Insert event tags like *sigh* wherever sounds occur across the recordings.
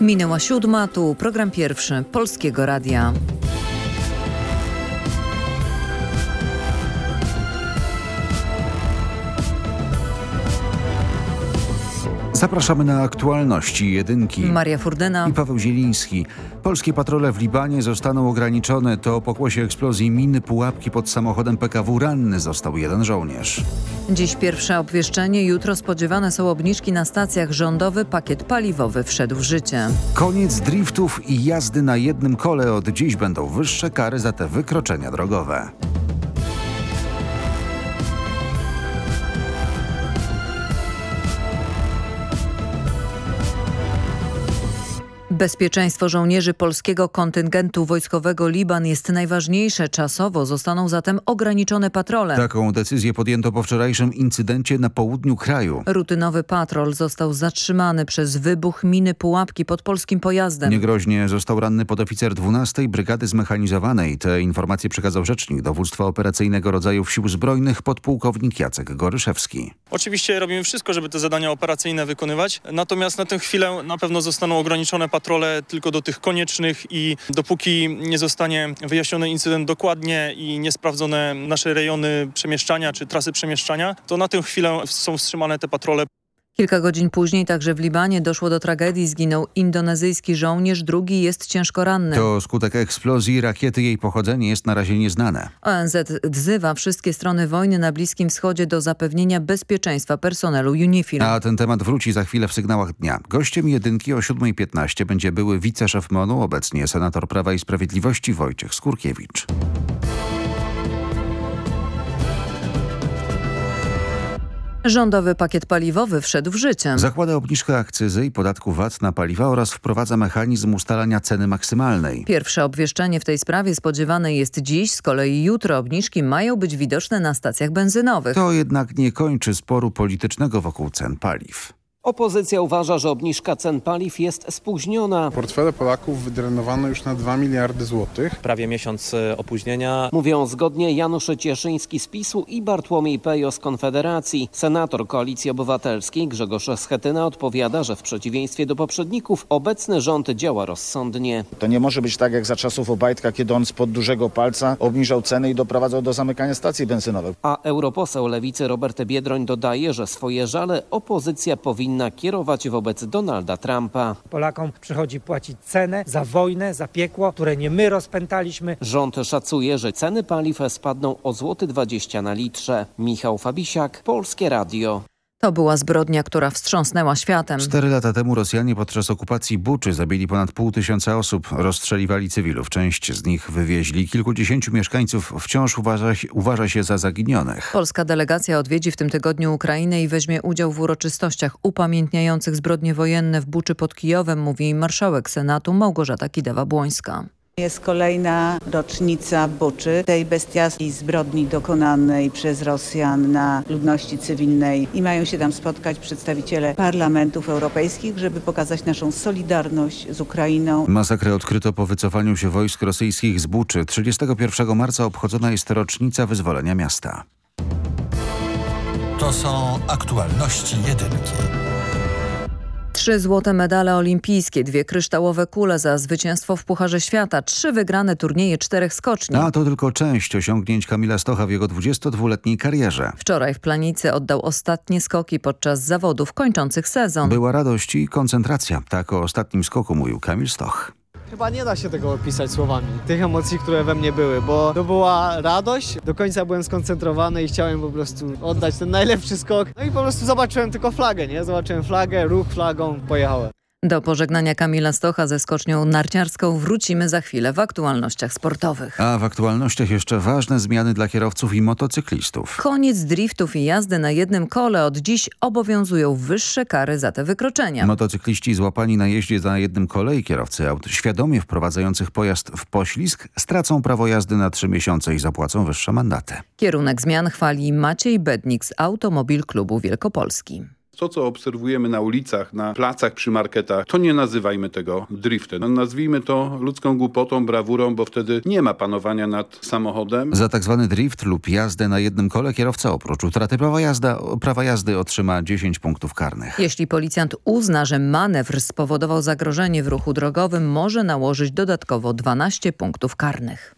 Minęła siódma, tu program pierwszy Polskiego Radia. Zapraszamy na aktualności jedynki. Maria Furdyna i Paweł Zieliński. Polskie patrole w Libanie zostaną ograniczone. To pokłosie eksplozji miny pułapki pod samochodem PKW ranny został jeden żołnierz. Dziś pierwsze obwieszczenie, jutro spodziewane są obniżki na stacjach. Rządowy pakiet paliwowy wszedł w życie. Koniec driftów i jazdy na jednym kole. Od dziś będą wyższe kary za te wykroczenia drogowe. Bezpieczeństwo żołnierzy polskiego kontyngentu wojskowego Liban jest najważniejsze. Czasowo zostaną zatem ograniczone patrole. Taką decyzję podjęto po wczorajszym incydencie na południu kraju. Rutynowy patrol został zatrzymany przez wybuch miny pułapki pod polskim pojazdem. Niegroźnie został ranny podoficer 12 Brygady Zmechanizowanej. Te informacje przekazał rzecznik dowództwa operacyjnego rodzajów sił zbrojnych podpułkownik Jacek Goryszewski. Oczywiście robimy wszystko, żeby te zadania operacyjne wykonywać, natomiast na tę chwilę na pewno zostaną ograniczone patrole tylko do tych koniecznych i dopóki nie zostanie wyjaśniony incydent dokładnie i nie sprawdzone nasze rejony przemieszczania czy trasy przemieszczania, to na tę chwilę są wstrzymane te patrole. Kilka godzin później także w Libanie doszło do tragedii. Zginął indonezyjski żołnierz, drugi jest ciężko ranny. To skutek eksplozji rakiety. Jej pochodzenie jest na razie nieznane. ONZ wzywa wszystkie strony wojny na Bliskim Wschodzie do zapewnienia bezpieczeństwa personelu UNIFIL. A ten temat wróci za chwilę w sygnałach dnia. Gościem jedynki o 7.15 będzie były wiceszef MONU, obecnie senator Prawa i Sprawiedliwości Wojciech Skurkiewicz. Rządowy pakiet paliwowy wszedł w życie. Zakłada obniżkę akcyzy i podatku VAT na paliwa oraz wprowadza mechanizm ustalania ceny maksymalnej. Pierwsze obwieszczenie w tej sprawie spodziewane jest dziś, z kolei jutro obniżki mają być widoczne na stacjach benzynowych. To jednak nie kończy sporu politycznego wokół cen paliw. Opozycja uważa, że obniżka cen paliw jest spóźniona. Portfele Polaków wydrenowano już na 2 miliardy złotych. Prawie miesiąc e, opóźnienia. Mówią zgodnie Janusz Cieszyński z PiSu i Bartłomiej Pejo z Konfederacji. Senator Koalicji Obywatelskiej Grzegorz Schetyna odpowiada, że w przeciwieństwie do poprzedników obecny rząd działa rozsądnie. To nie może być tak jak za czasów Obajtka, kiedy on spod dużego palca obniżał ceny i doprowadzał do zamykania stacji benzynowych. A europoseł Lewicy Robert Biedroń dodaje, że swoje żale opozycja powinna kierować wobec Donalda Trumpa. Polakom przychodzi płacić cenę za wojnę, za piekło, które nie my rozpętaliśmy. Rząd szacuje, że ceny paliw spadną o złoty 20 na litrze. Michał Fabisiak, Polskie Radio. To była zbrodnia, która wstrząsnęła światem. Cztery lata temu Rosjanie podczas okupacji Buczy zabili ponad pół tysiąca osób, rozstrzeliwali cywilów. Część z nich wywieźli. Kilkudziesięciu mieszkańców wciąż uważa, uważa się za zaginionych. Polska delegacja odwiedzi w tym tygodniu Ukrainę i weźmie udział w uroczystościach upamiętniających zbrodnie wojenne w Buczy pod Kijowem, mówi marszałek Senatu Małgorzata Kidawa-Błońska. Jest kolejna rocznica Buczy, tej bestialskiej zbrodni dokonanej przez Rosjan na ludności cywilnej i mają się tam spotkać przedstawiciele parlamentów europejskich, żeby pokazać naszą solidarność z Ukrainą. Masakrę odkryto po wycofaniu się wojsk rosyjskich z Buczy. 31 marca obchodzona jest rocznica wyzwolenia miasta. To są aktualności jedynki. Trzy złote medale olimpijskie, dwie kryształowe kule za zwycięstwo w Pucharze Świata, trzy wygrane turnieje czterech skoczni. A to tylko część osiągnięć Kamila Stocha w jego 22-letniej karierze. Wczoraj w Planicy oddał ostatnie skoki podczas zawodów kończących sezon. Była radość i koncentracja. Tak o ostatnim skoku mówił Kamil Stoch. Chyba nie da się tego opisać słowami, tych emocji, które we mnie były, bo to była radość, do końca byłem skoncentrowany i chciałem po prostu oddać ten najlepszy skok. No i po prostu zobaczyłem tylko flagę, nie? Zobaczyłem flagę, ruch flagą, pojechałem. Do pożegnania Kamila Stocha ze skocznią narciarską wrócimy za chwilę w aktualnościach sportowych. A w aktualnościach jeszcze ważne zmiany dla kierowców i motocyklistów. Koniec driftów i jazdy na jednym kole. Od dziś obowiązują wyższe kary za te wykroczenia. Motocykliści złapani na jeździe na jednym kole i kierowcy aut świadomie wprowadzających pojazd w poślizg stracą prawo jazdy na trzy miesiące i zapłacą wyższe mandaty. Kierunek zmian chwali Maciej Bednik z Automobil Klubu Wielkopolski. To, co obserwujemy na ulicach, na placach, przy marketach, to nie nazywajmy tego driftem. No, nazwijmy to ludzką głupotą, brawurą, bo wtedy nie ma panowania nad samochodem. Za tak zwany drift lub jazdę na jednym kole kierowca oprócz utraty prawa, jazda, prawa jazdy otrzyma 10 punktów karnych. Jeśli policjant uzna, że manewr spowodował zagrożenie w ruchu drogowym, może nałożyć dodatkowo 12 punktów karnych.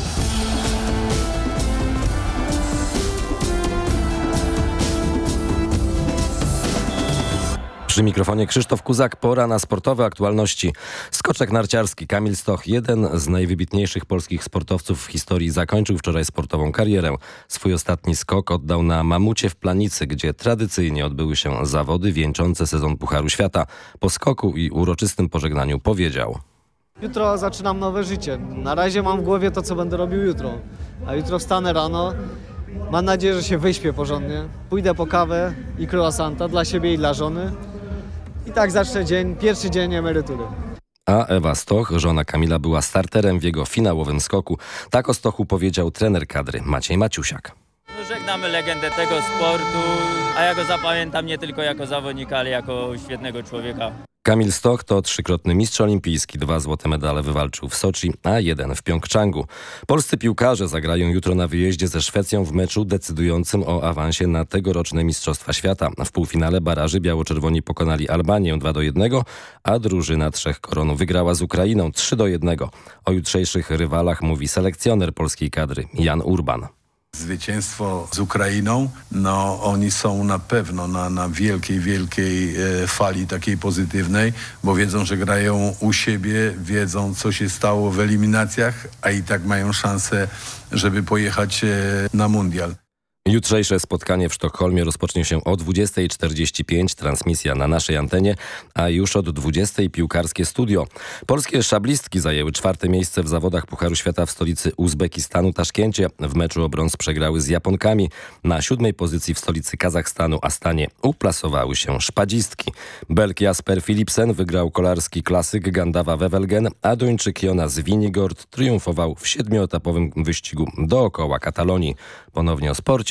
Przy mikrofonie Krzysztof Kuzak, pora na sportowe aktualności. Skoczek narciarski Kamil Stoch, jeden z najwybitniejszych polskich sportowców w historii, zakończył wczoraj sportową karierę. Swój ostatni skok oddał na Mamucie w Planicy, gdzie tradycyjnie odbyły się zawody wieńczące sezon Pucharu Świata. Po skoku i uroczystym pożegnaniu powiedział. Jutro zaczynam nowe życie. Na razie mam w głowie to, co będę robił jutro. A jutro wstanę rano. Mam nadzieję, że się wyśpię porządnie. Pójdę po kawę i croissanta dla siebie i dla żony. I tak zacznę dzień, pierwszy dzień emerytury. A Ewa Stoch, żona Kamila, była starterem w jego finałowym skoku. Tak o Stochu powiedział trener kadry Maciej Maciusiak. No, żegnamy legendę tego sportu, a ja go zapamiętam nie tylko jako zawodnika, ale jako świetnego człowieka. Kamil Stoch to trzykrotny mistrz olimpijski, dwa złote medale wywalczył w Soczi, a jeden w Pjongczangu. Polscy piłkarze zagrają jutro na wyjeździe ze Szwecją w meczu decydującym o awansie na tegoroczne Mistrzostwa Świata. W półfinale baraży biało-czerwoni pokonali Albanię 2 do 1, a drużyna trzech koron wygrała z Ukrainą 3 do 1. O jutrzejszych rywalach mówi selekcjoner polskiej kadry Jan Urban. Zwycięstwo z Ukrainą, no oni są na pewno na, na wielkiej, wielkiej e, fali takiej pozytywnej, bo wiedzą, że grają u siebie, wiedzą co się stało w eliminacjach, a i tak mają szansę, żeby pojechać e, na mundial. Jutrzejsze spotkanie w Sztokholmie rozpocznie się o 20.45, transmisja na naszej antenie, a już od 20.00 piłkarskie studio. Polskie szablistki zajęły czwarte miejsce w zawodach Pucharu Świata w stolicy Uzbekistanu, Taszkencie. W meczu o brąz przegrały z Japonkami. Na siódmej pozycji w stolicy Kazachstanu, Astanie, uplasowały się szpadzistki. Belg Jasper Philipsen wygrał kolarski klasyk Gandawa Wevelgen, a Duńczyk Jonas Winigord triumfował w siedmioetapowym wyścigu dookoła Katalonii. Ponownie o sporcie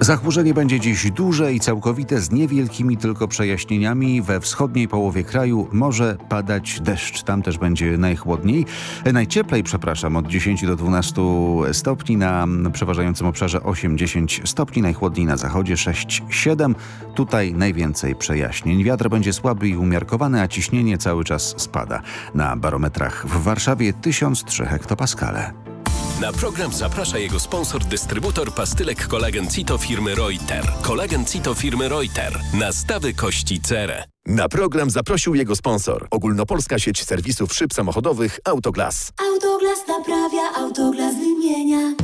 Zachmurzenie będzie dziś duże i całkowite z niewielkimi tylko przejaśnieniami. We wschodniej połowie kraju może padać deszcz. Tam też będzie najchłodniej. Najcieplej, przepraszam, od 10 do 12 stopni na przeważającym obszarze 8-10 stopni. Najchłodniej na zachodzie 6-7. Tutaj najwięcej przejaśnień. Wiatr będzie słaby i umiarkowany, a ciśnienie cały czas spada. Na barometrach w Warszawie 1003 hektopaskale. Na program zaprasza jego sponsor, dystrybutor pastylek kolagen Cito firmy Reuter. Kolagen Cito firmy Reuter. Nastawy kości cerę. Na program zaprosił jego sponsor. Ogólnopolska sieć serwisów szyb samochodowych Autoglas. Autoglas naprawia, Autoglas wymienia.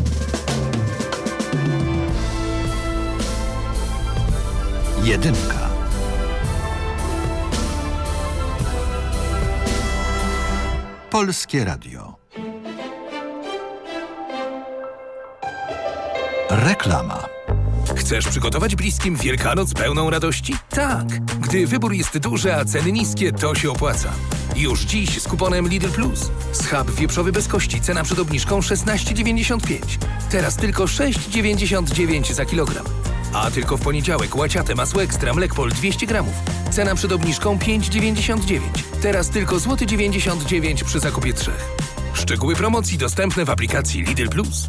Jedynka. Polskie Radio. Reklama. Chcesz przygotować bliskim Wielkanoc pełną radości? Tak! Gdy wybór jest duży, a ceny niskie, to się opłaca. Już dziś z kuponem Lidl Plus. Schab wieprzowy bez kości, cena przed obniżką 16,95. Teraz tylko 6,99 za kilogram. A tylko w poniedziałek łaciate masło ekstra Mlekpol 200 gramów. Cena przed obniżką 5,99. Teraz tylko złoty 99 zł przy zakupie trzech. Szczegóły promocji dostępne w aplikacji Lidl Plus.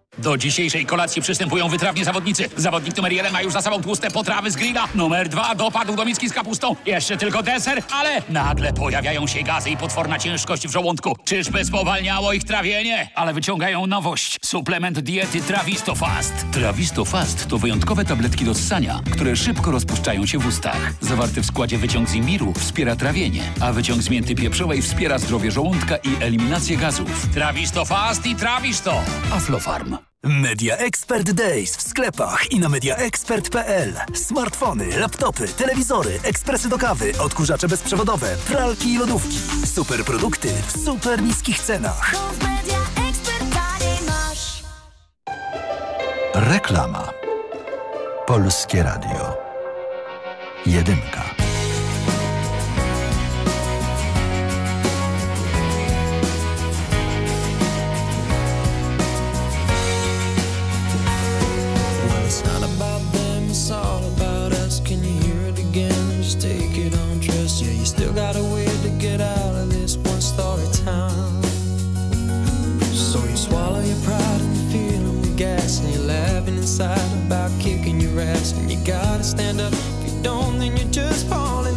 Do dzisiejszej kolacji przystępują wytrawni zawodnicy. Zawodnik numer jeden ma już za sobą tłuste potrawy z grilla. Numer dwa dopadł do miski z kapustą. Jeszcze tylko deser, ale nagle pojawiają się gazy i potworna ciężkość w żołądku. Czyżby spowalniało ich trawienie? Ale wyciągają nowość. Suplement diety Travisto Fast. Travisto Fast to wyjątkowe tabletki do ssania, które szybko rozpuszczają się w ustach. Zawarty w składzie wyciąg z imbiru wspiera trawienie, a wyciąg z mięty pieprzowej wspiera zdrowie żołądka i eliminację gazów. Travisto Fast i Travisto. Aflofarm. Media Expert Days w sklepach i na mediaexpert.pl. Smartfony, laptopy, telewizory, ekspresy do kawy, odkurzacze bezprzewodowe, pralki i lodówki. Super produkty w super niskich cenach. Reklama. Polskie Radio. Jedynka. Still got a way to get out of this one story town. So you swallow your pride and you're feeling the gas, and you're laughing inside about kicking your ass. And you gotta stand up. If you don't, then you're just falling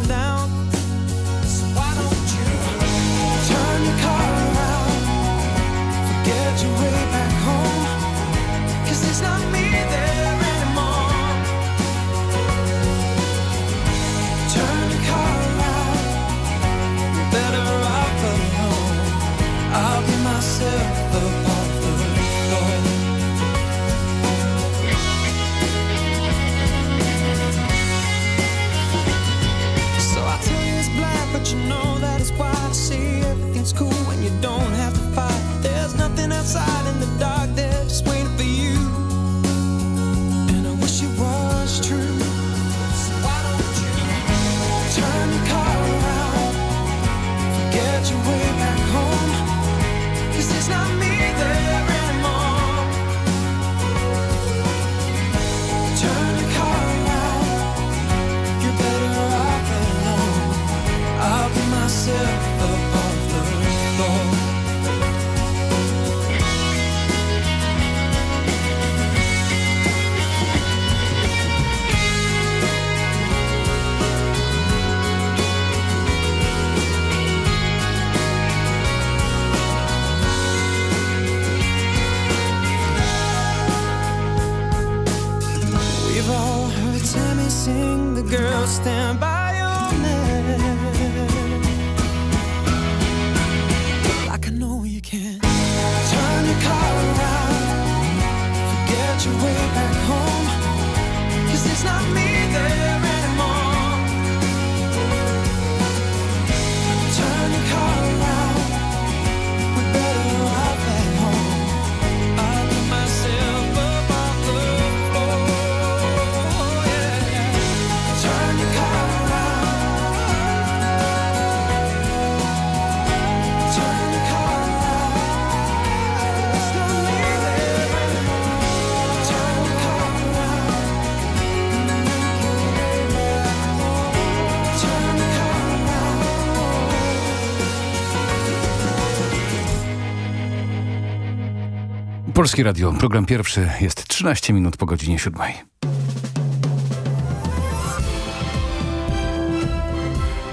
Polskie Radio, program pierwszy, jest 13 minut po godzinie siódmej.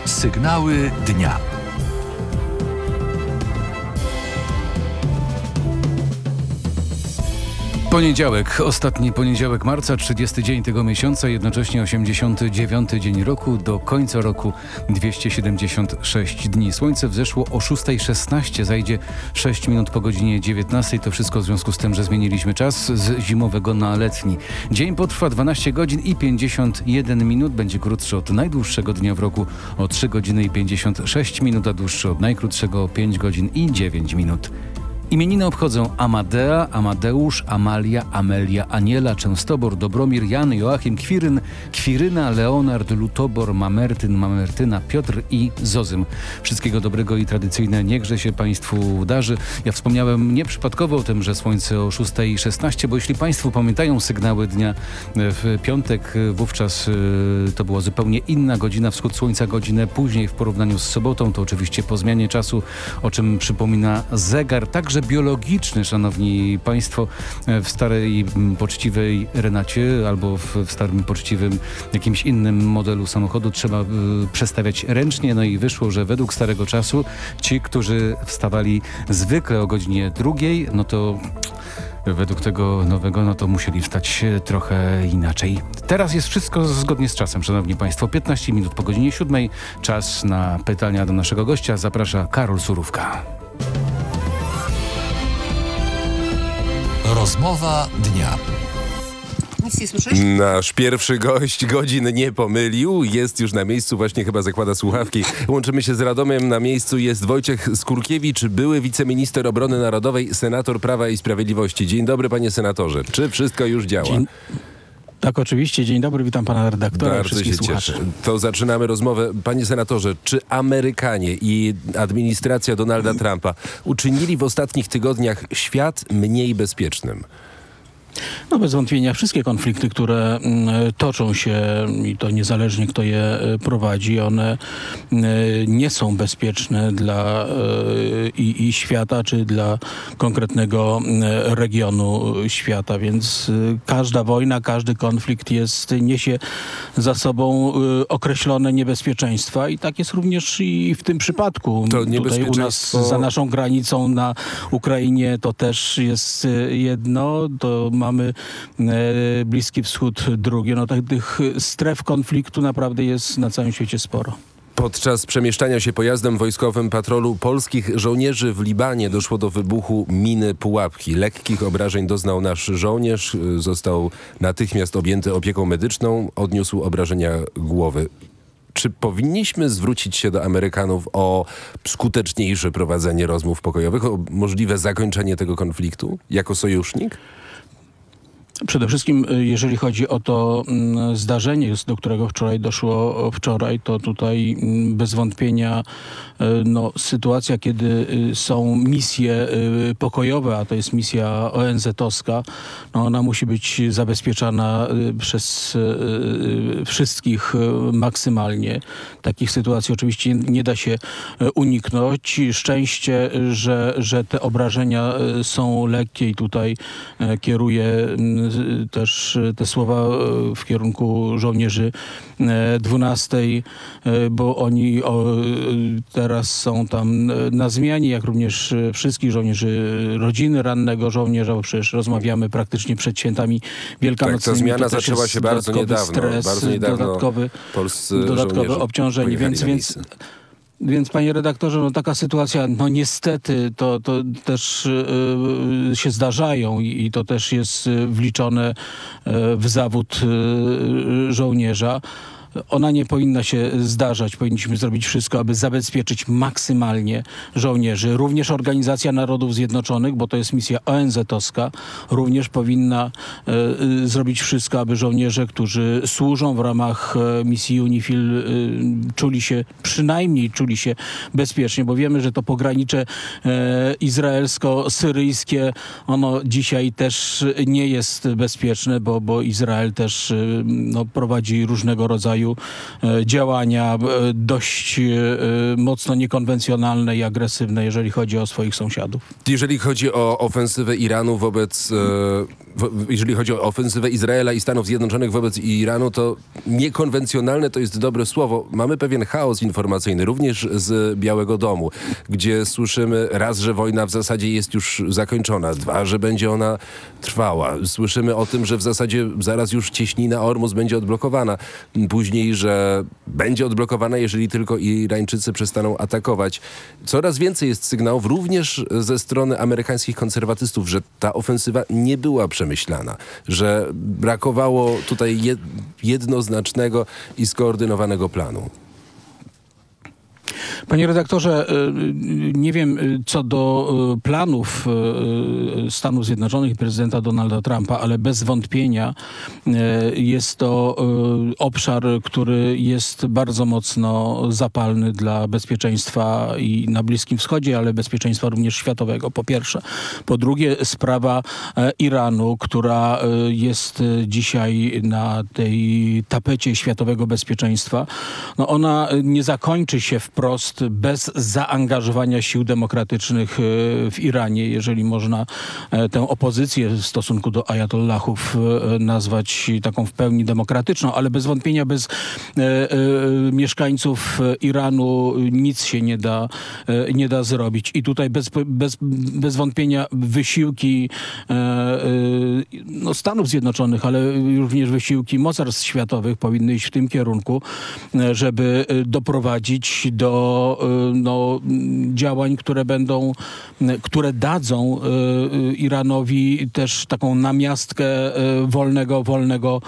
Sygnały dnia. Poniedziałek, ostatni poniedziałek marca, 30 dzień tego miesiąca, jednocześnie 89 dzień roku, do końca roku 276 dni. Słońce wzeszło o 6.16, zajdzie 6 minut po godzinie 19. To wszystko w związku z tym, że zmieniliśmy czas z zimowego na letni. Dzień potrwa 12 godzin i 51 minut, będzie krótszy od najdłuższego dnia w roku o 3 godziny i 56 minut, a dłuższy od najkrótszego o 5 godzin i 9 minut. Imieniny obchodzą Amadea, Amadeusz, Amalia, Amelia, Aniela, Częstobor, Dobromir, Jan, Joachim, Kwiryn, Kwiryna, Leonard, Lutobor, Mamertyn, Mamertyna, Piotr i Zozym. Wszystkiego dobrego i tradycyjne niechże się Państwu darzy. Ja wspomniałem nieprzypadkowo o tym, że słońce o 6.16, bo jeśli Państwo pamiętają sygnały dnia w piątek, wówczas y, to była zupełnie inna godzina, wschód słońca godzinę później w porównaniu z sobotą, to oczywiście po zmianie czasu, o czym przypomina zegar, także biologiczny, szanowni państwo, w starej poczciwej Renacie albo w, w starym poczciwym jakimś innym modelu samochodu trzeba y, przestawiać ręcznie, no i wyszło, że według starego czasu ci, którzy wstawali zwykle o godzinie drugiej, no to według tego nowego, no to musieli wstać trochę inaczej. Teraz jest wszystko zgodnie z czasem, szanowni państwo. 15 minut po godzinie 7. Czas na pytania do naszego gościa. Zaprasza Karol Surówka. Rozmowa dnia. Nic nie słyszysz? Nasz pierwszy gość godzin nie pomylił. Jest już na miejscu, właśnie chyba zakłada słuchawki. Łączymy się z Radomiem. Na miejscu jest Wojciech Skurkiewicz, były wiceminister obrony narodowej, senator Prawa i Sprawiedliwości. Dzień dobry, panie senatorze. Czy wszystko już działa? Dzień... Tak, oczywiście. Dzień dobry, witam pana redaktora Bardzo się słuchaczy. cieszę. To zaczynamy rozmowę. Panie senatorze, czy Amerykanie i administracja Donalda Trumpa uczynili w ostatnich tygodniach świat mniej bezpiecznym? No bez wątpienia wszystkie konflikty, które mm, toczą się i to niezależnie kto je e, prowadzi, one e, nie są bezpieczne dla e, i, i świata, czy dla konkretnego regionu świata, więc każda wojna, każdy konflikt jest, niesie za sobą określone niebezpieczeństwa. I tak jest również i w tym przypadku. To Tutaj u nas niebezpieczeństwo- za naszą granicą na Ukrainie to też jest jedno, to mamy e, Bliski Wschód drugie. No tak tych stref konfliktu naprawdę jest na całym świecie sporo. Podczas przemieszczania się pojazdem wojskowym patrolu polskich żołnierzy w Libanie doszło do wybuchu miny pułapki. Lekkich obrażeń doznał nasz żołnierz, został natychmiast objęty opieką medyczną, odniósł obrażenia głowy. Czy powinniśmy zwrócić się do Amerykanów o skuteczniejsze prowadzenie rozmów pokojowych, o możliwe zakończenie tego konfliktu jako sojusznik? Przede wszystkim, y, jeżeli chodzi o to mm, zdarzenie, do którego wczoraj doszło wczoraj, to tutaj mm, bez wątpienia y, no, sytuacja, kiedy y, są misje pokojowe, a to jest misja ONZ-owska, no, ona musi być zabezpieczana przez wszystkich maksymalnie. Takich sytuacji oczywiście nie da się uniknąć. Szczęście, że, że te obrażenia są lekkie i tutaj kieruję mm, też y, te słowa y, w kierunku żołnierzy y, 12, y, bo oni teraz są tam na zmianie, jak również wszystkich żołnierzy, rodziny rannego żołnierza, bo przecież rozmawiamy praktycznie przed świętami wielkanocnymi. Tak, ta zmiana zaczęła się bardzo niedawno. Stres, Bardzo niedawno dodatkowy, polscy dodatkowe obciążenie, więc, więc. Więc panie redaktorze, no taka sytuacja, no niestety to, to też yy, się zdarzają i, i to też jest yy, wliczone yy, w zawód yy, żołnierza. Ona nie powinna się zdarzać. Powinniśmy zrobić wszystko, aby zabezpieczyć maksymalnie żołnierzy. Również Organizacja Narodów Zjednoczonych, bo to jest misja ONZ-owska, również powinna e, e, zrobić wszystko, aby żołnierze, którzy służą w ramach e, misji UNIFIL, czuli się, przynajmniej czuli się bezpiecznie, bo wiemy, że to pogranicze izraelsko-syryjskie, ono dzisiaj też nie jest bezpieczne, bo, bo Izrael też no, prowadzi różnego rodzaju e, działania e, dość e, mocno niekonwencjonalne i agresywne, jeżeli chodzi o swoich sąsiadów. Jeżeli chodzi o ofensywę Iranu wobec, wo, jeżeli chodzi o ofensywę Izraela i Stanów Zjednoczonych wobec Iranu, to niekonwencjonalne to jest dobre słowo. Mamy pewien chaos informacyjny, również z Białego Domu, gdzie słyszymy raz, że wojna w zasadzie jest już zakończona, dwa, że będzie ona trwała. Słyszymy o tym, że w zasadzie zaraz już cieśnina Ormus będzie odblokowana. Później, że będzie odblokowana, jeżeli tylko Irańczycy przestaną atakować. Coraz więcej jest sygnałów, również ze strony amerykańskich konserwatystów, że ta ofensywa nie była przemyślana, że brakowało tutaj jed- jednoznacznego i skoordynowanego planu. Panie redaktorze, y, nie wiem y, co do y, planów Stanów Zjednoczonych i prezydenta Donalda Trumpa, ale bez wątpienia jest to obszar, który jest bardzo mocno zapalny dla bezpieczeństwa i na Bliskim Wschodzie, ale bezpieczeństwa również światowego, po pierwsze. Po drugie, sprawa e, Iranu, która e, jest e, dzisiaj na tej tapecie światowego bezpieczeństwa. No ona e, nie zakończy się wprost bez zaangażowania sił demokratycznych e, w Iranie, jeżeli można e, tę opozycję w stosunku do ajatollahów e, nazwać taką w pełni demokratyczną, ale bez wątpienia bez mieszkańców Iranu nic się nie da, nie da zrobić. I tutaj bez, bez, bez wątpienia wysiłki no, Stanów Zjednoczonych, ale również wysiłki mocarstw światowych powinny iść w tym kierunku, żeby doprowadzić do e, no, m, działań, które będą, które dadzą e, e, Iranowi też taką namiastkę wolnego, wolnego,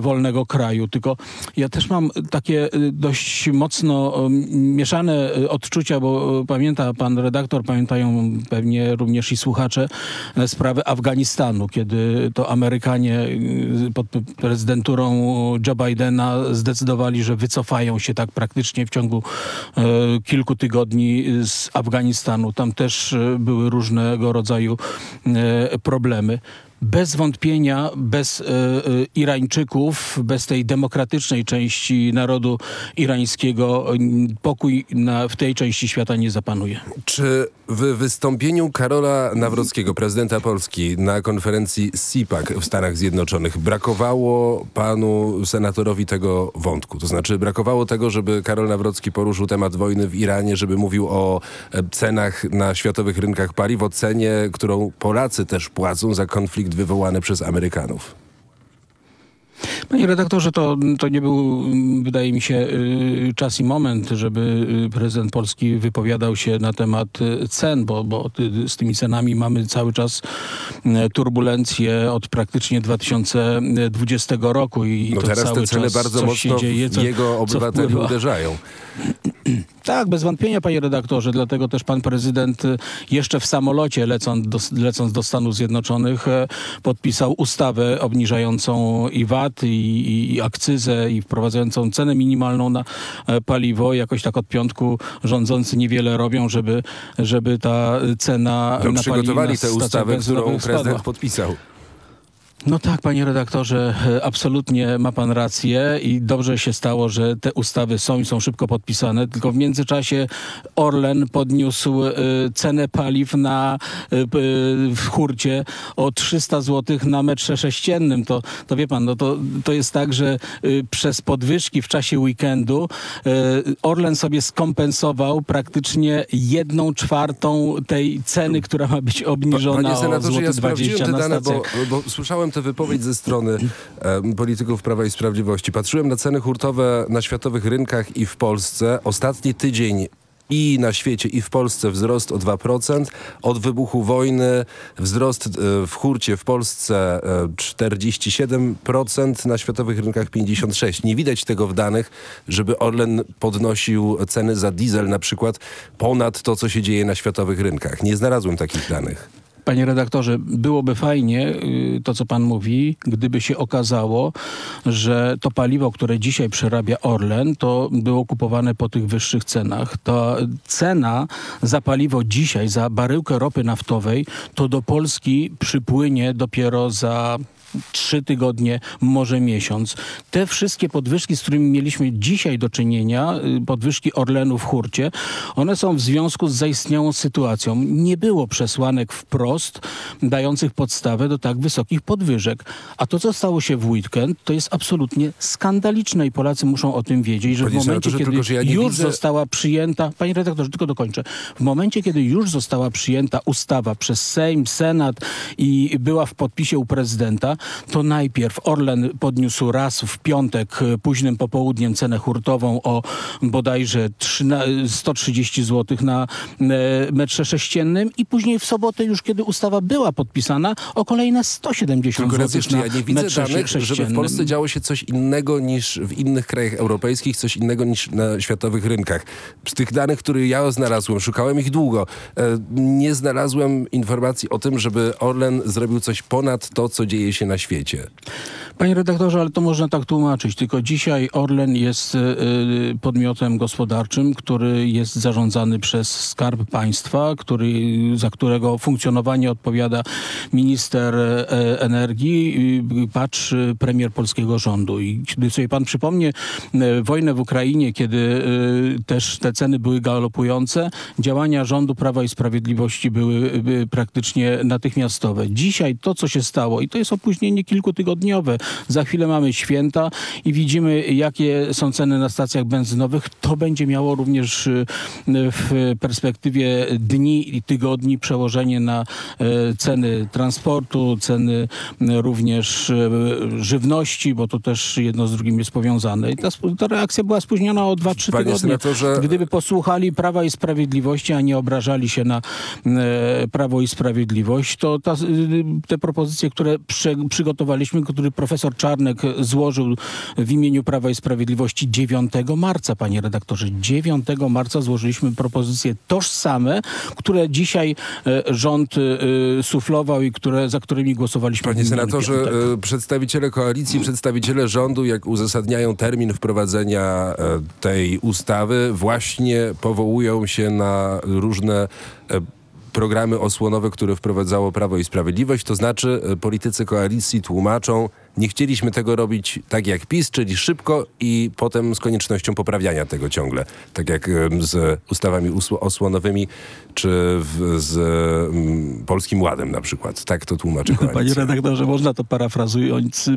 wolnego kraju. Tylko ja też mam takie dość mocno e, mieszane odczucia, bo pamięta pan redaktor, pamiętają pewnie również i słuchacze e, sprawę Afganistanu, kiedy to Amerykanie pod prezydenturą Joe Bidena zdecydowali, że wycofają się tak praktycznie w ciągu kilku tygodni z Afganistanu. Tam też e, były różnego rodzaju e, problemy. Bez wątpienia, bez e, e, Irańczyków, bez tej demokratycznej części narodu irańskiego, pokój na, w tej części świata nie zapanuje. Czy w wystąpieniu Karola Nawrockiego, prezydenta Polski na konferencji CIPAC w Stanach Zjednoczonych brakowało panu senatorowi tego wątku? To znaczy brakowało tego, żeby Karol Nawrocki poruszył temat wojny w Iranie, żeby mówił o e, cenach na światowych rynkach paliw, o cenie, którą Polacy też płacą za konflikt wywołany przez Amerykanów? Panie redaktorze, to, to nie był, wydaje mi się, y, czas i moment, żeby y, prezydent Polski wypowiadał się na temat y, cen, bo, bo z tymi cenami mamy cały czas turbulencje od praktycznie 2020 roku i No to teraz cały te ceny czas bardzo mocno dzieje, co, jego obywateli uderzają. *clears throat* Tak, bez wątpienia, panie redaktorze. Dlatego też pan prezydent y, jeszcze w samolocie lecąc do, lecąc do Stanów Zjednoczonych e, podpisał ustawę obniżającą i VAT, i, i, akcyzę, i wprowadzającą cenę minimalną na e, paliwo. Jakoś tak od piątku rządzący niewiele robią, żeby, żeby ta cena To na przygotowali na tę ustawę, którą prezydent spadła. podpisał. No tak, panie redaktorze, e, absolutnie ma pan rację i dobrze się stało, że te ustawy są i są szybko podpisane, tylko w międzyczasie Orlen podniósł e, cenę paliw na, e, w hurcie o 300 zł na metrze sześciennym. To, to wie pan, no to, to jest tak, że przez podwyżki w czasie weekendu Orlen sobie skompensował praktycznie jedną czwartą tej ceny, która ma być obniżona Panie o złoty ja sprawdziłem 20 te na dane, bo, stacjach. bo słyszałem tę wypowiedź ze strony em, polityków Prawa i Sprawiedliwości. Patrzyłem na ceny hurtowe na światowych rynkach i w Polsce. Ostatni tydzień i na świecie, i w Polsce wzrost o 2%. Od wybuchu wojny wzrost e, w hurcie w Polsce e, 47%, na światowych rynkach 56%. Nie widać tego w danych, żeby Orlen podnosił ceny za diesel na przykład ponad to, co się dzieje na światowych rynkach. Nie znalazłem takich danych. Panie redaktorze, byłoby fajnie, y, to co pan mówi, gdyby się okazało, że to paliwo, które dzisiaj przerabia Orlen, to było kupowane po tych wyższych cenach. Ta cena za paliwo dzisiaj, za baryłkę ropy naftowej, to do Polski przypłynie dopiero za trzy tygodnie, może miesiąc. Te wszystkie podwyżki, z którymi mieliśmy dzisiaj do czynienia, y, podwyżki Orlenu w hurcie, one są w związku z zaistniałą sytuacją. Nie było przesłanek wprost dających podstawę do tak wysokich podwyżek. A to, co stało się w weekend, to jest absolutnie skandaliczne i Polacy muszą o tym wiedzieć, że Panie w momencie, kiedy ja już widzę- została przyjęta, panie redaktorze, tylko dokończę. W momencie, kiedy już została przyjęta ustawa przez Sejm, Senat i była w podpisie u prezydenta, to najpierw Orlen podniósł raz w piątek e, późnym popołudniem cenę hurtową o bodajże 3 na- 130 zł na e, metrze sześciennym i później w sobotę już kiedy ustawa była podpisana o kolejne 170 Tylko raz zł jeszcze, na ja nie widzę metrze danych, żeby w. Polsce działo się coś innego niż w innych krajach europejskich, coś innego niż na światowych rynkach. Z tych danych, które ja znalazłem, szukałem ich długo, e, nie znalazłem informacji o tym, żeby Orlen zrobił coś ponad to, co dzieje się na świecie. Panie redaktorze, ale to można tak tłumaczyć. Tylko dzisiaj Orlen jest y, y, podmiotem gospodarczym, który jest zarządzany przez Skarb Państwa, który, za którego funkcjonowanie odpowiada minister e, energii, y, patrzy premier polskiego rządu. I kiedy sobie pan przypomnie e, wojnę w Ukrainie, kiedy też te ceny były galopujące, działania rządu Prawa i Sprawiedliwości były, praktycznie natychmiastowe. Dzisiaj to, co się stało, i to jest opóźnienie kilkutygodniowe, za chwilę mamy święta i widzimy, jakie są ceny na stacjach benzynowych. To będzie miało również y, w perspektywie dni i tygodni przełożenie na e, ceny transportu, ceny również e, żywności, bo to też jedno z drugim jest powiązane. I ta, ta reakcja była spóźniona o 2-3 Panie tygodnie. Gdyby posłuchali Prawa i Sprawiedliwości, a nie obrażali się na e, Prawo i Sprawiedliwość, to ta, y, te propozycje, które prze, przygotowaliśmy, który profesor Czarnek złożył w imieniu Prawa i Sprawiedliwości 9 marca, panie redaktorze. 9 marca złożyliśmy propozycje tożsame, które dzisiaj e, rząd e, suflował i które, za którymi głosowaliśmy Panie senatorze, piątek. e, przedstawiciele koalicji, przedstawiciele rządu, jak uzasadniają termin wprowadzenia tej ustawy, właśnie powołują się na różne programy osłonowe, które wprowadzało Prawo i Sprawiedliwość. To znaczy e, politycy koalicji tłumaczą, nie chcieliśmy tego robić tak jak PiS, czyli szybko i potem z koniecznością poprawiania tego ciągle. Tak jak z ustawami osłonowymi, czy w, z Polskim Ładem na przykład. Tak to tłumaczy *laughs* koalicja. Panie redaktorze, można to parafrazując,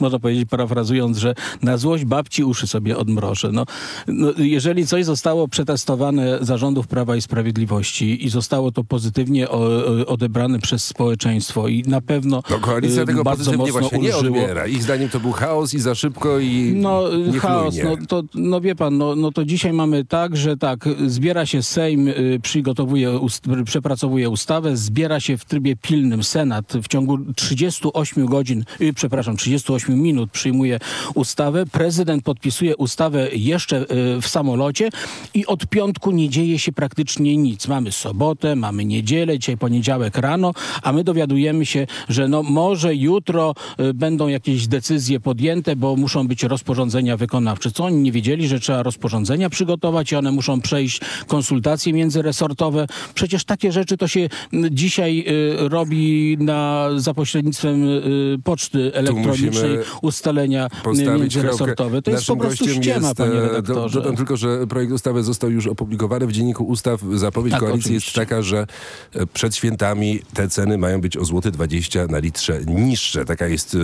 można powiedzieć parafrazując, że na złość babci uszy sobie odmrożę. No, no, jeżeli coś zostało przetestowane zarządów Prawa i Sprawiedliwości i zostało to pozytywnie o, odebrane przez społeczeństwo i na pewno No koalicja tego bardzo pozytywnie mocno ulżyło. Odbiera. Ich zdaniem to był chaos i za szybko i No chaos, no, to, no wie pan, no, no to dzisiaj mamy tak, że tak, zbiera się Sejm, y, przygotowuje, ust, przepracowuje ustawę, zbiera się w trybie pilnym Senat w ciągu 38 godzin, y, przepraszam, 38 minut przyjmuje ustawę, prezydent podpisuje ustawę jeszcze y, w samolocie i od piątku nie dzieje się praktycznie nic. Mamy sobotę, mamy niedzielę, dzisiaj poniedziałek rano, a my dowiadujemy się, że no może jutro y, jakieś decyzje podjęte, bo muszą być rozporządzenia wykonawcze. Co oni nie wiedzieli, że trzeba rozporządzenia przygotować i one muszą przejść konsultacje międzyresortowe. Przecież takie rzeczy to się m, dzisiaj y, robi na, za pośrednictwem y, poczty elektronicznej ustalenia y, międzyresortowe. To jest po Naszym prostu ściema, jest, panie e, redaktorze. Dodam tylko, że projekt ustawy został już opublikowany w Dzienniku Ustaw. Zapowiedź Tak, koalicji oczywiście. jest taka, że e, przed świętami te ceny mają być o złoty 20 na litrze niższe. Taka jest e,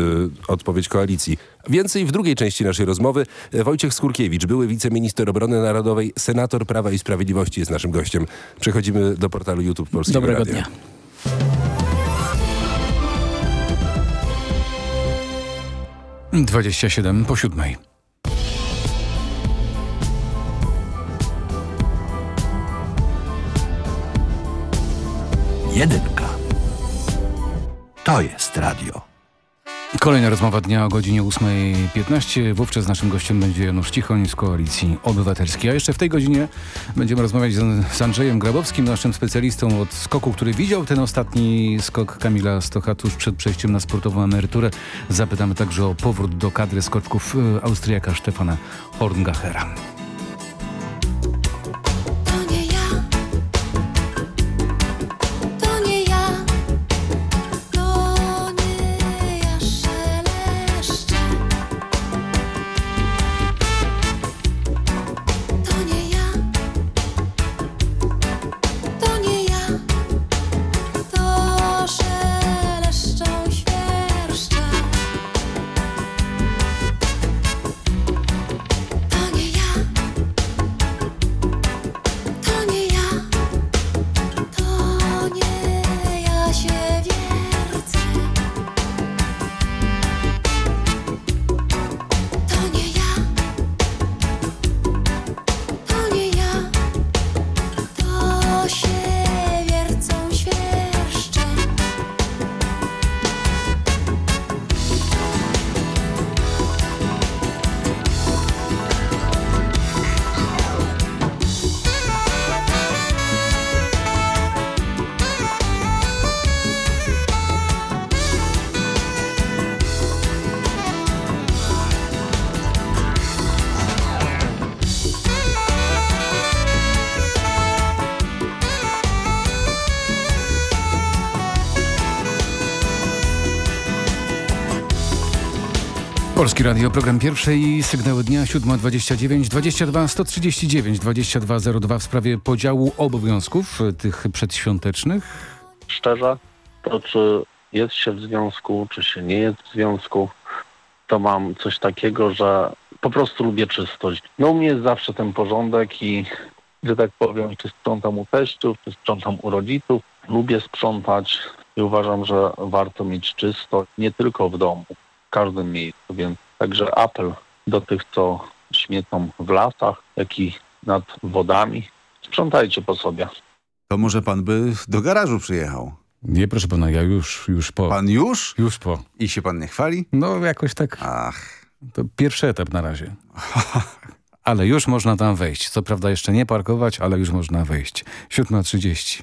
odpowiedź koalicji. Więcej w drugiej części naszej rozmowy. Wojciech Skurkiewicz, były wiceminister obrony narodowej, senator Prawa i Sprawiedliwości jest naszym gościem. Przechodzimy do portalu YouTube Polskiego Dobrego Radia. dnia. Dwadzieścia siedem po siódmej. Jedynka. To jest radio. Kolejna rozmowa dnia o godzinie 8.15. Wówczas naszym gościem będzie Janusz Cichoń z Koalicji Obywatelskiej. A jeszcze w tej godzinie będziemy rozmawiać z, Andrzejem Grabowskim, naszym specjalistą od skoku, który widział ten ostatni skok Kamila Stocha tuż przed przejściem na sportową emeryturę. Zapytamy także o powrót do kadry skoczków y, Austriaka Stefana Horngachera. Polski Radio, program pierwszy i sygnały dnia 7.29, 22 139 2202 w sprawie podziału obowiązków y, tych przedświątecznych. szczerze, to czy jest się w związku, czy się nie jest w związku, to mam coś takiego, że po prostu lubię czystość. No u mnie jest zawsze ten porządek i, że tak powiem, czy sprzątam u teściów, czy sprzątam u rodziców. Lubię sprzątać i uważam, że warto mieć czysto nie tylko w domu, każdym miejscu, więc także apel do tych, co śmiecą w lasach, jak i nad wodami. Sprzątajcie po sobie. To może pan by do garażu przyjechał? Nie, proszę pana, ja już, już po. Pan już? Już po. I się pan nie chwali? No jakoś tak. Ach. To pierwszy etap na razie. Ale już można tam wejść. Co prawda jeszcze nie parkować, ale już można wejść. 7.30.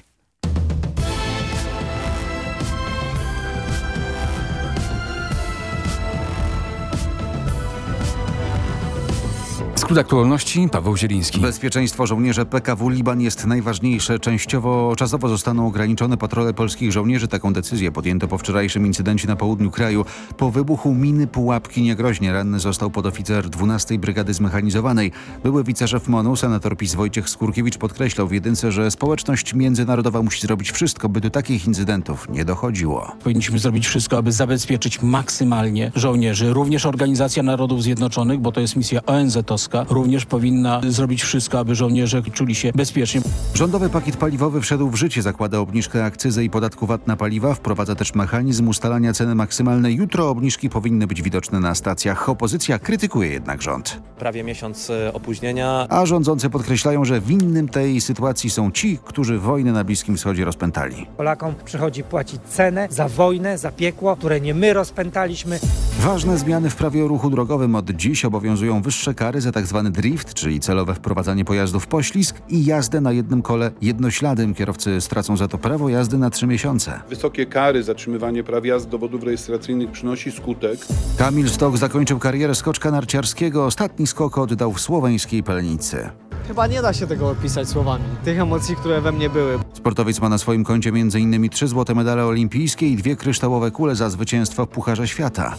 Skrót aktualności, Paweł Zieliński. Bezpieczeństwo żołnierzy PKW Liban jest najważniejsze. Częściowo czasowo zostaną ograniczone patrole polskich żołnierzy. Taką decyzję podjęto po wczorajszym incydencie na południu kraju. Po wybuchu miny Pułapki niegroźnie ranny został podoficer 12 Brygady Zmechanizowanej. Były wiceszef MONU, senator PiS Wojciech Skurkiewicz podkreślał w jedynce, że społeczność międzynarodowa musi zrobić wszystko, by do takich incydentów nie dochodziło. Powinniśmy zrobić wszystko, aby zabezpieczyć maksymalnie żołnierzy. Również Organizacja Narodów Zjednoczonych, bo to jest misja ONZ-owska, również powinna zrobić wszystko, aby żołnierze czuli się bezpiecznie. Rządowy pakiet paliwowy wszedł w życie, zakłada obniżkę akcyzy i podatku VAT na paliwa, wprowadza też mechanizm ustalania ceny maksymalnej. Jutro obniżki powinny być widoczne na stacjach. Opozycja krytykuje jednak rząd. Prawie miesiąc e, opóźnienia. A rządzący podkreślają, że winnym tej sytuacji są ci, którzy wojnę na Bliskim Wschodzie rozpętali. Polakom przychodzi płacić cenę za wojnę, za piekło, które nie my rozpętaliśmy. Ważne zmiany w prawie o ruchu drogowym. Od dziś obowiązują wyższe kary za tzw. drift, czyli celowe wprowadzanie pojazdów poślizg i jazdę na jednym kole jednośladym. Kierowcy stracą za to prawo jazdy na trzy miesiące. Wysokie kary, zatrzymywanie praw jazdy dowodów rejestracyjnych przynosi skutek. Kamil Stok zakończył karierę skoczka narciarskiego. Ostatni skok oddał w słoweńskiej Pelnicy. Chyba nie da się tego opisać słowami. Tych emocji, które we mnie były. Sportowiec ma na swoim koncie m.in. trzy złote medale olimpijskie i dwie kryształowe kule za zwycięstwo w Pucharze Świata.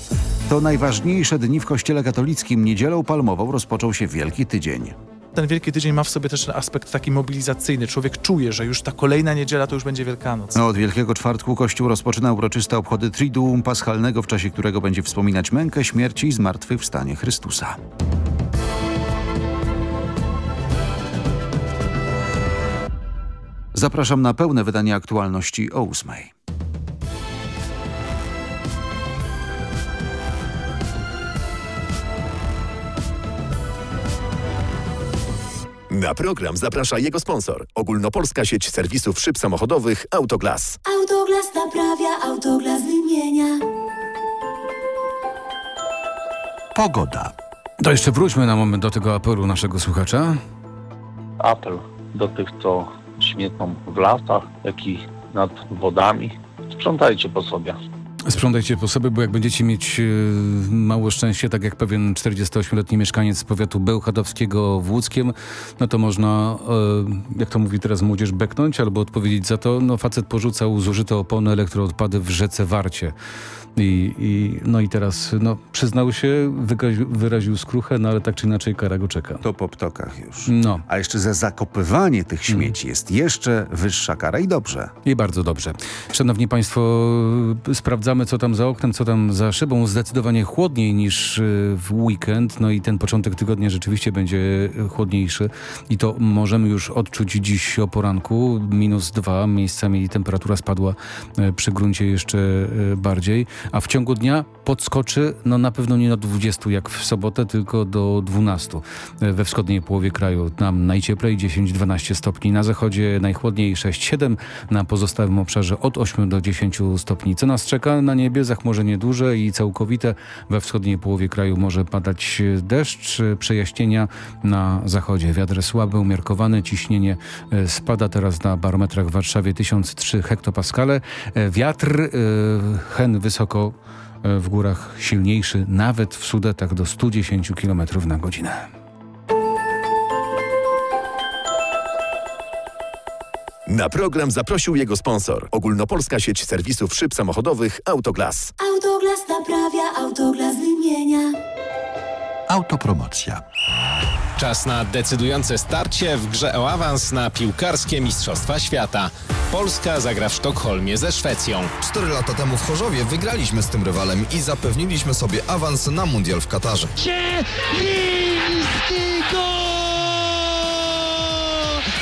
To najważniejsze dni w Kościele katolickim. Niedzielą palmową rozpoczął się Wielki Tydzień. Ten Wielki Tydzień ma w sobie też aspekt taki mobilizacyjny. Człowiek czuje, że już ta kolejna niedziela to już będzie Wielkanoc. No, od Wielkiego Czwartku Kościół rozpoczyna uroczyste obchody Triduum Paschalnego, w czasie którego będzie wspominać mękę, śmierć i zmartwychwstanie Chrystusa. Zapraszam na pełne wydanie aktualności o ósmej. Na program zaprasza jego sponsor. Ogólnopolska sieć serwisów szyb samochodowych Autoglas. Autoglas naprawia, autoglas wymienia. Pogoda. To jeszcze wróćmy na moment do tego apelu naszego słuchacza. apel do tych, co śmiecą w lasach, jak i nad wodami. Sprzątajcie po sobie. Sprzątajcie po sobie, bo jak będziecie mieć e, mało szczęście, tak jak pewien 48-letni mieszkaniec powiatu bełchatowskiego w Łódzkiem, no to można, e, jak to mówi teraz młodzież, beknąć albo odpowiedzieć za to. No facet porzucał zużyte opony, elektroodpady w rzece Warcie. I, i, no i teraz no, przyznał się, wyraził, wyraził skruchę, no ale tak czy inaczej kara go czeka. To po ptokach już. No. A jeszcze za zakopywanie tych śmieci jest jeszcze wyższa kara i dobrze. I bardzo dobrze. Szanowni Państwo, sprawdzamy co tam za oknem, co tam za szybą. Zdecydowanie chłodniej niż y, w weekend. No i ten początek tygodnia rzeczywiście będzie chłodniejszy. I to możemy już odczuć dziś o poranku. Minus dwa. Miejscami temperatura spadła y, przy gruncie jeszcze y, bardziej. A w ciągu dnia podskoczy, no na pewno nie do 20 jak w sobotę, tylko do 12. We wschodniej połowie kraju tam najcieplej 10-12 stopni. Na zachodzie najchłodniej 6-7. Na pozostałym obszarze od 8 do 10 stopni. Co nas czeka na niebie? Zachmurzenie duże i całkowite. We wschodniej połowie kraju może padać deszcz. Przejaśnienia na zachodzie. Wiatr słaby, umiarkowany. Ciśnienie e, spada teraz na barometrach w Warszawie 1003 hektopaskale. E, Wiatr e, hen wysoko e, w górach silniejszy, nawet w Sudetach do 110 km na godzinę. Na program zaprosił jego sponsor. Ogólnopolska sieć serwisów szyb samochodowych Autoglas. Autoglas naprawia, autoglas wymienia. Autopromocja. Czas na decydujące starcie w grze o awans na piłkarskie Mistrzostwa Świata. Polska zagra w Sztokholmie ze Szwecją. Cztery lata temu w Chorzowie wygraliśmy z tym rywalem i zapewniliśmy sobie awans na mundial w Katarze.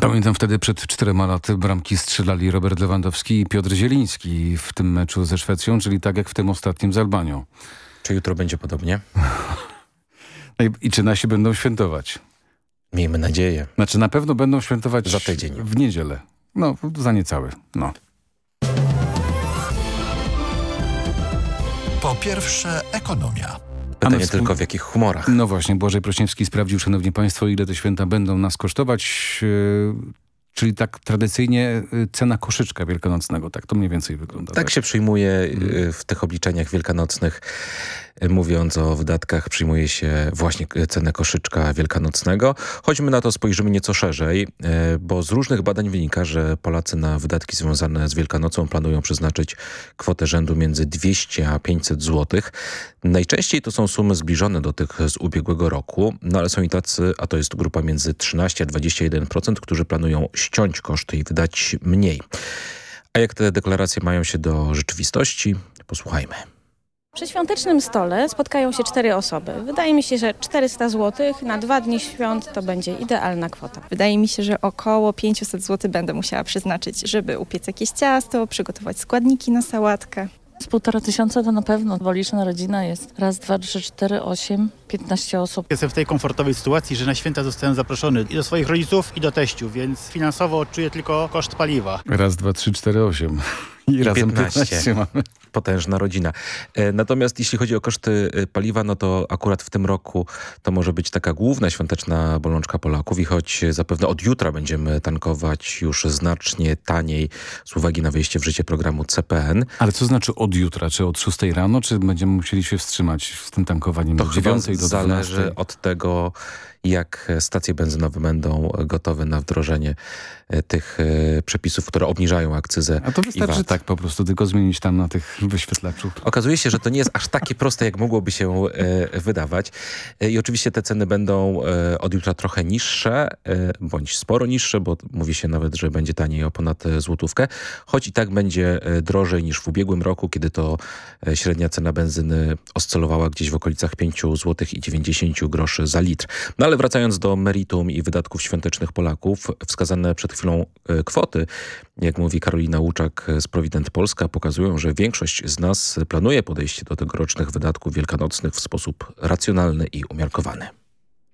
Pamiętam wtedy przed czterema laty bramki strzelali Robert Lewandowski i Piotr Zieliński w tym meczu ze Szwecją, czyli tak jak w tym ostatnim z Albanią. Czy jutro będzie podobnie? *laughs* No I, I czy nasi będą świętować? Miejmy nadzieję. Znaczy na pewno będą świętować Za tydzień. w niedzielę. No, za niecały. No. Po pierwsze, ekonomia. Pytanie współ- tylko w jakich humorach. No właśnie, Błażej Prośniewski sprawdził, szanowni państwo, ile te święta będą nas kosztować. Yy, czyli tak tradycyjnie yy, cena koszyczka wielkanocnego. Tak to mniej więcej wygląda. Tak się przyjmuje y, w tych obliczeniach wielkanocnych. Mówiąc o wydatkach, przyjmuje się właśnie cenę koszyczka wielkanocnego. Choćmy na to spojrzymy nieco szerzej, y, bo z różnych badań wynika, że Polacy na wydatki związane z Wielkanocą planują przeznaczyć kwotę rzędu między 200 a 500 zł. Najczęściej to są sumy zbliżone do tych z ubiegłego roku, no ale są i tacy, a to jest grupa między 13 a 21%, którzy planują ściąć koszty i wydać mniej. A jak te deklaracje mają się do rzeczywistości? Posłuchajmy. Przy świątecznym stole spotkają się cztery osoby. Wydaje mi się, że 400 zł na dwa dni świąt to będzie idealna kwota. Wydaje mi się, że około 500 zł będę musiała przeznaczyć, żeby upiec jakieś ciasto, przygotować składniki na sałatkę. Z półtora tysiąca to na pewno, bo liczna rodzina jest. Raz, dwa, trzy, cztery, osiem, piętnaście osób. Jestem w tej komfortowej sytuacji, że na święta zostałem zaproszony i do swoich rodziców, i do teściu, więc finansowo odczuję tylko koszt paliwa. Raz, dwa, trzy, cztery, osiem. I, I razem 15. 15 mamy. Potężna rodzina. E, Natomiast jeśli chodzi o koszty e, paliwa, no to akurat w tym roku to może być taka główna świąteczna bolączka Polaków i choć zapewne od jutra będziemy tankować już znacznie taniej z uwagi na wejście w życie programu CPN, Ale co znaczy od jutra? Czy od 6 rano, czy będziemy musieli się wstrzymać z tym tankowaniem to do chyba 9 do 12? zależy od tego, jak stacje benzynowe będą gotowe na wdrożenie e, tych e, przepisów, które obniżają akcyzę A to wystarczy tak po prostu, tylko zmienić tam na tych wyświetlaczu. Okazuje się, że to nie jest aż takie proste, jak mogłoby się e, wydawać. I oczywiście te ceny będą od jutra trochę niższe, bądź sporo niższe, bo mówi się nawet, że będzie taniej o ponad złotówkę, choć i tak będzie drożej niż w ubiegłym roku, kiedy to średnia cena benzyny oscylowała gdzieś w okolicach 5 zł i 90 groszy za litr. No ale wracając do meritum i wydatków świątecznych Polaków, wskazane przed chwilą e, kwoty, jak mówi Karolina Łuczak z Provident Polska, pokazują, że większość z nas planuje podejście do tegorocznych wydatków wielkanocnych w sposób racjonalny i umiarkowany.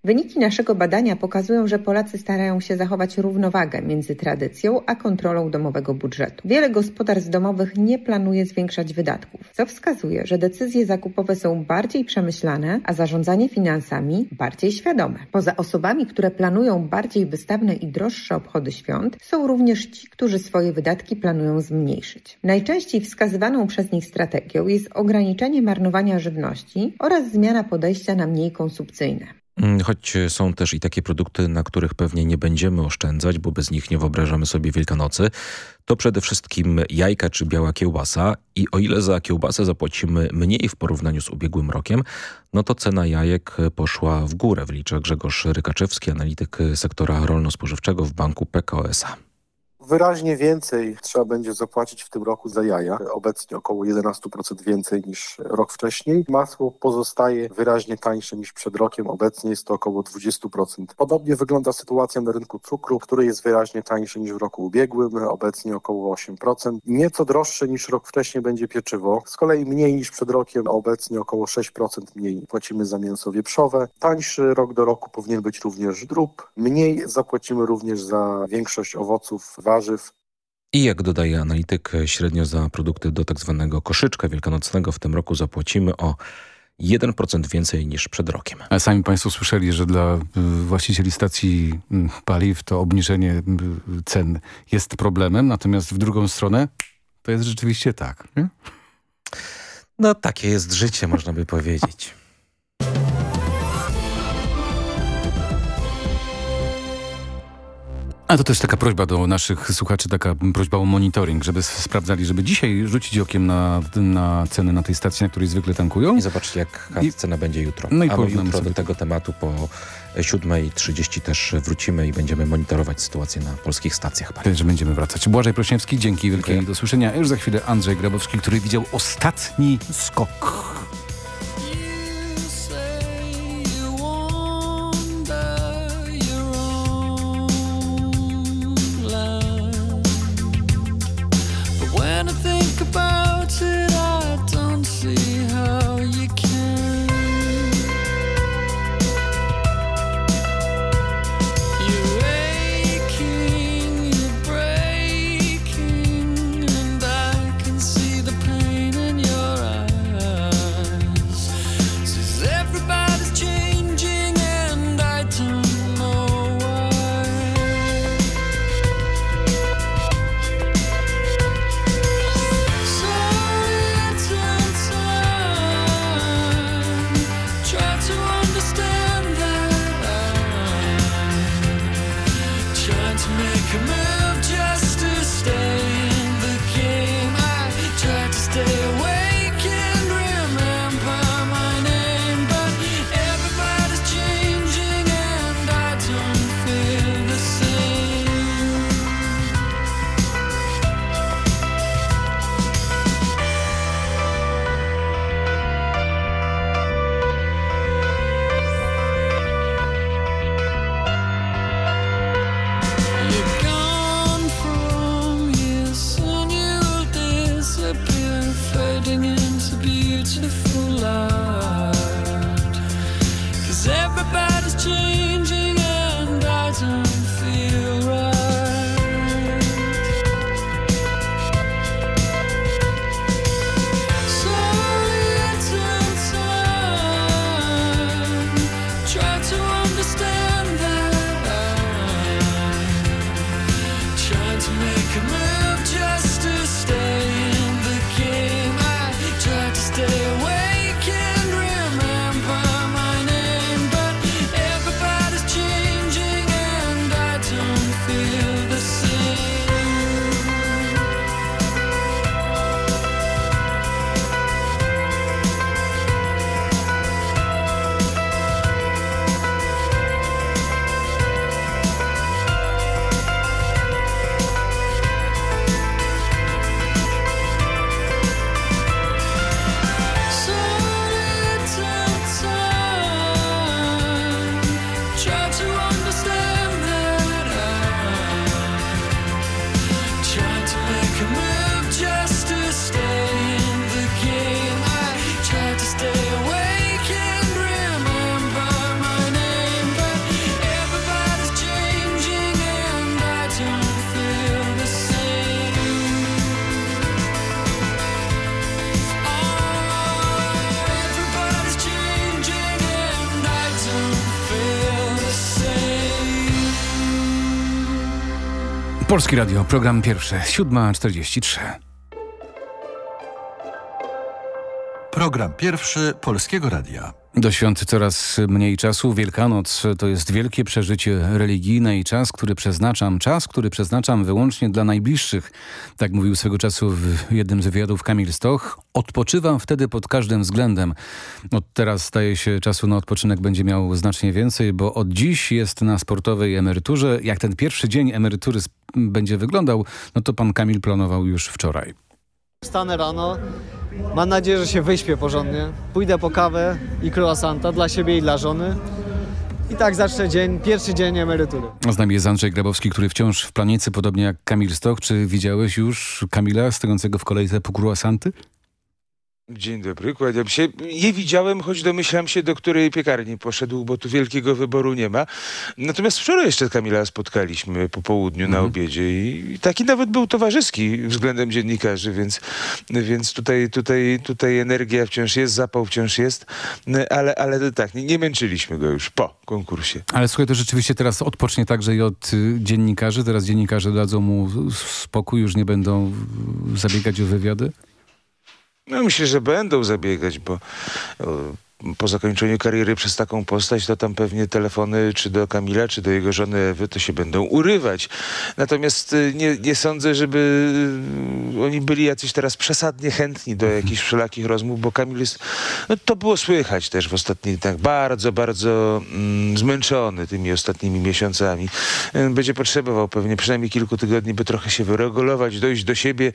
Wyniki naszego badania pokazują, że Polacy starają się zachować równowagę między tradycją a kontrolą domowego budżetu. Wiele gospodarstw domowych nie planuje zwiększać wydatków, co wskazuje, że decyzje zakupowe są bardziej przemyślane, a zarządzanie finansami bardziej świadome. Poza osobami, które planują bardziej wystawne i droższe obchody świąt, są również ci, którzy swoje wydatki planują zmniejszyć. Najczęściej wskazywaną przez nich strategią jest ograniczenie marnowania żywności oraz zmiana podejścia na mniej konsumpcyjne. Mm, Choć są też i takie produkty, na których pewnie nie będziemy oszczędzać, bo bez nich nie wyobrażamy sobie Wielkanocy, to przede wszystkim jajka czy biała kiełbasa i o ile za kiełbasę zapłacimy mniej w porównaniu z ubiegłym rokiem, no to cena jajek poszła w górę, wlicza Grzegorz Rykaczewski, analityk sektora rolno-spożywczego w banku PKO SA. Wyraźnie więcej trzeba będzie zapłacić w tym roku za jaja. Obecnie około 11% więcej niż rok wcześniej. Masło pozostaje wyraźnie tańsze niż przed rokiem. Obecnie jest to około 20%. Podobnie wygląda sytuacja na rynku cukru, który jest wyraźnie tańszy niż w roku ubiegłym. Obecnie około 8%. Nieco droższe niż rok wcześniej będzie pieczywo. Z kolei mniej niż przed rokiem. Obecnie około 6% mniej płacimy za mięso wieprzowe. Tańszy rok do roku powinien być również drób. Mniej zapłacimy również za większość owoców, warzyw. I jak dodaje analityk, średnio za produkty do tak zwanego koszyczka wielkanocnego w tym roku zapłacimy o 1% więcej niż przed rokiem. A sami Państwo słyszeli, że dla y, właścicieli stacji mm, paliw to obniżenie y, cen jest problemem, natomiast w drugą stronę to jest rzeczywiście tak. Nie? No takie jest życie, można by powiedzieć. A to też taka prośba do naszych słuchaczy, taka prośba o monitoring, żeby sprawdzali, żeby dzisiaj rzucić okiem na, na ceny na tej stacji, na której zwykle tankują. I zobaczcie, jak I... cena będzie jutro. No i A jutro sobie... do tego tematu po 7.30 też wrócimy i będziemy monitorować sytuację na polskich stacjach. Też, że będziemy wracać. Błażej Prośniewski, dzięki wielkie do słyszenia. Już za chwilę Andrzej Grabowski, który widział ostatni skok. Polski Radio, program pierwszy, 7.43. Program pierwszy Polskiego Radia. Do świąt coraz mniej czasu. Wielkanoc to jest wielkie przeżycie religijne i czas, który przeznaczam, czas, który przeznaczam wyłącznie dla najbliższych. Tak mówił swego czasu w jednym z wywiadów Kamil Stoch. Odpoczywam wtedy pod każdym względem. Od teraz staje się czasu na odpoczynek będzie miał znacznie więcej, bo od dziś jest na sportowej emeryturze. Jak ten pierwszy dzień emerytury będzie wyglądał, no to pan Kamil planował już wczoraj. Wstanę rano, mam nadzieję, że się wyśpię porządnie. Pójdę po kawę i croissanta dla siebie i dla żony. I tak zacznę dzień, pierwszy dzień emerytury. Z nami jest Andrzej Grabowski, który wciąż w planicy, podobnie jak Kamil Stoch. Czy widziałeś już Kamila stojącego w kolejce po croissanty? Dzień dobry, kłaniam się. Nie widziałem, choć domyślam się, do której piekarni poszedł, bo tu wielkiego wyboru nie ma. Natomiast wczoraj jeszcze Kamila spotkaliśmy po południu na obiedzie i taki nawet był towarzyski względem dziennikarzy, więc, więc tutaj, tutaj, tutaj energia wciąż jest, zapał wciąż jest, ale, ale tak, nie, nie męczyliśmy go już po konkursie. Ale słuchaj, to rzeczywiście teraz odpocznie także i od y, dziennikarzy? Teraz dziennikarze dadzą mu spokój, już nie będą zabiegać o wywiady? No myślę, że będą zabiegać, bo o, po zakończeniu kariery przez taką postać, to tam pewnie telefony czy do Kamila, czy do jego żony Ewy, to się będą urywać. Natomiast y, nie, nie sądzę, żeby y, oni byli jacyś teraz przesadnie chętni do jakichś wszelakich rozmów, bo Kamil jest, no to było słychać też w ostatnich tak bardzo, bardzo mm, zmęczony tymi ostatnimi miesiącami. Y, Będzie potrzebował pewnie przynajmniej kilku tygodni, by trochę się wyregulować, dojść do siebie,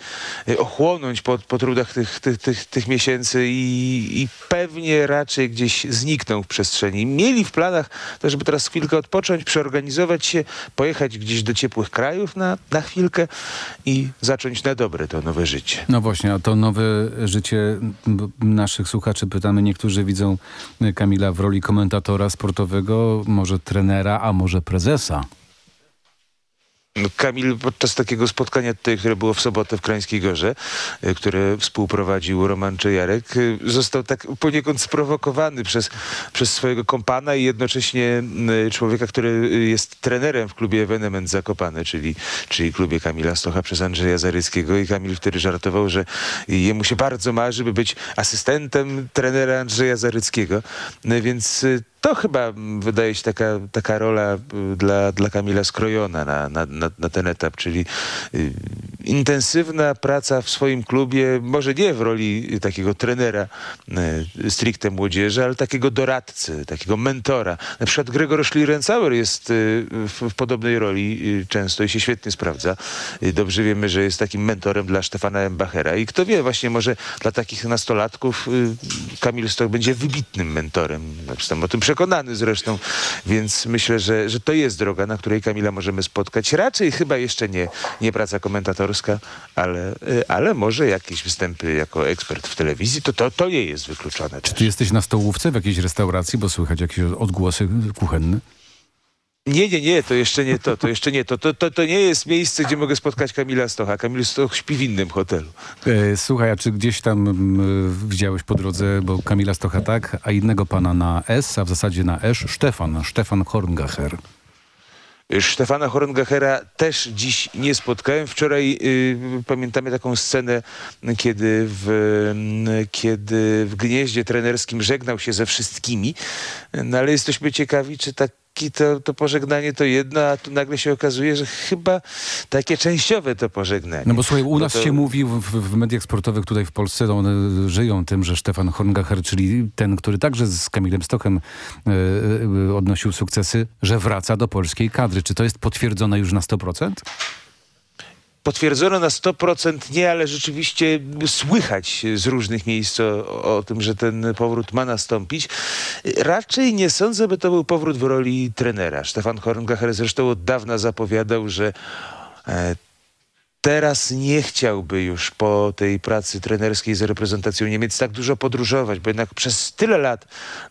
ochłonąć po, po trudach tych, tych, tych, tych miesięcy i, i pewnie raczej gdzieś zniknął w przestrzeni. Mieli w planach to, żeby teraz chwilkę odpocząć, przeorganizować się, pojechać gdzieś do ciepłych krajów na, na chwilkę i zacząć na dobre to nowe życie. No właśnie, a to nowe życie naszych słuchaczy pytamy. Niektórzy widzą Kamila w roli komentatora sportowego, może trenera, a może prezesa. Kamil podczas takiego spotkania tutaj, które było w sobotę w Krańskiej Gorze, y, które współprowadził Roman Czejarek, y, został tak poniekąd sprowokowany przez, przez swojego kompana i jednocześnie y, człowieka, który jest trenerem w klubie Evenement Zakopane, czyli, czyli klubie Kamila Stocha przez Andrzeja Zaryckiego i Kamil wtedy żartował, że jemu się bardzo marzy, by być asystentem trenera Andrzeja Zaryckiego. No, więc to chyba wydaje się taka, taka rola y, dla, dla Kamila skrojona na, na, na, na ten etap, czyli y, intensywna praca w swoim klubie, może nie w roli takiego trenera y, stricte młodzieży, ale takiego doradcy, takiego mentora. Na przykład Gregor Schlierencauer jest w, w podobnej roli często i się świetnie sprawdza. Dobrze wiemy, że jest takim mentorem dla Stefana Embachera i kto wie, właśnie może dla takich nastolatków Kamil Stoch będzie wybitnym mentorem. Jestem o tym przekonany zresztą, więc myślę, że, że to jest droga, na której Kamila możemy spotkać. Raczej chyba jeszcze nie, nie praca komentatorska, ale, y, ale może jakieś występy jako ekspert w telewizji, to, to, to nie jest wykluczone. Czy ty jesteś na stołówce w jakiejś restauracji, bo słychać jakieś odgłosy kuchenne? Nie, nie, nie, to jeszcze nie to, to jeszcze nie to. To, to, to nie jest miejsce, gdzie mogę spotkać Kamila Stocha. Kamil Stoch śpi w innym hotelu. E, słuchaj, a czy gdzieś tam mm, widziałeś po drodze, bo Kamila Stocha tak, a innego pana na S, a w zasadzie na Esz, Stefan, Stefan Horngacher. Stefana Horngachera też dziś nie spotkałem. Wczoraj y, pamiętamy taką scenę, kiedy w, y, kiedy w gnieździe trenerskim żegnał się ze wszystkimi. No ale jesteśmy ciekawi, czy tak to, to pożegnanie to jedno, a tu nagle się okazuje, że chyba takie częściowe to pożegnanie. No bo słuchaj, u Bo nas to- się mówi w, w mediach sportowych tutaj w Polsce, no one żyją tym, że Stefan Horngacher, czyli ten, który także z Kamilem Stochem e, e, odnosił sukcesy, że wraca do polskiej kadry. Czy to jest potwierdzone już na 100%? Potwierdzono na 100% nie, ale rzeczywiście słychać z różnych miejsc o, o tym, że ten powrót ma nastąpić. Raczej nie sądzę, by to był powrót w roli trenera. Stefan Horngacher zresztą od dawna zapowiadał, że e, teraz nie chciałby już po tej pracy trenerskiej z reprezentacją Niemiec tak dużo podróżować, bo jednak przez tyle lat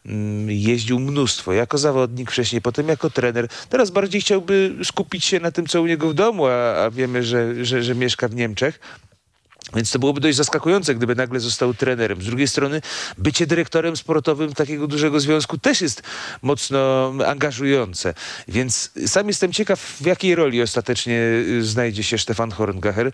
mm, jeździł mnóstwo, jako zawodnik wcześniej, potem jako trener. Teraz bardziej chciałby skupić się na tym, co u niego w domu, a, a wiemy, że, że, że mieszka w Niemczech. Więc to byłoby dość zaskakujące, gdyby nagle został trenerem. Z drugiej strony, bycie dyrektorem sportowym takiego dużego związku też jest mocno angażujące. Więc sam jestem ciekaw, w jakiej roli ostatecznie y, znajdzie się Stefan Horngacher,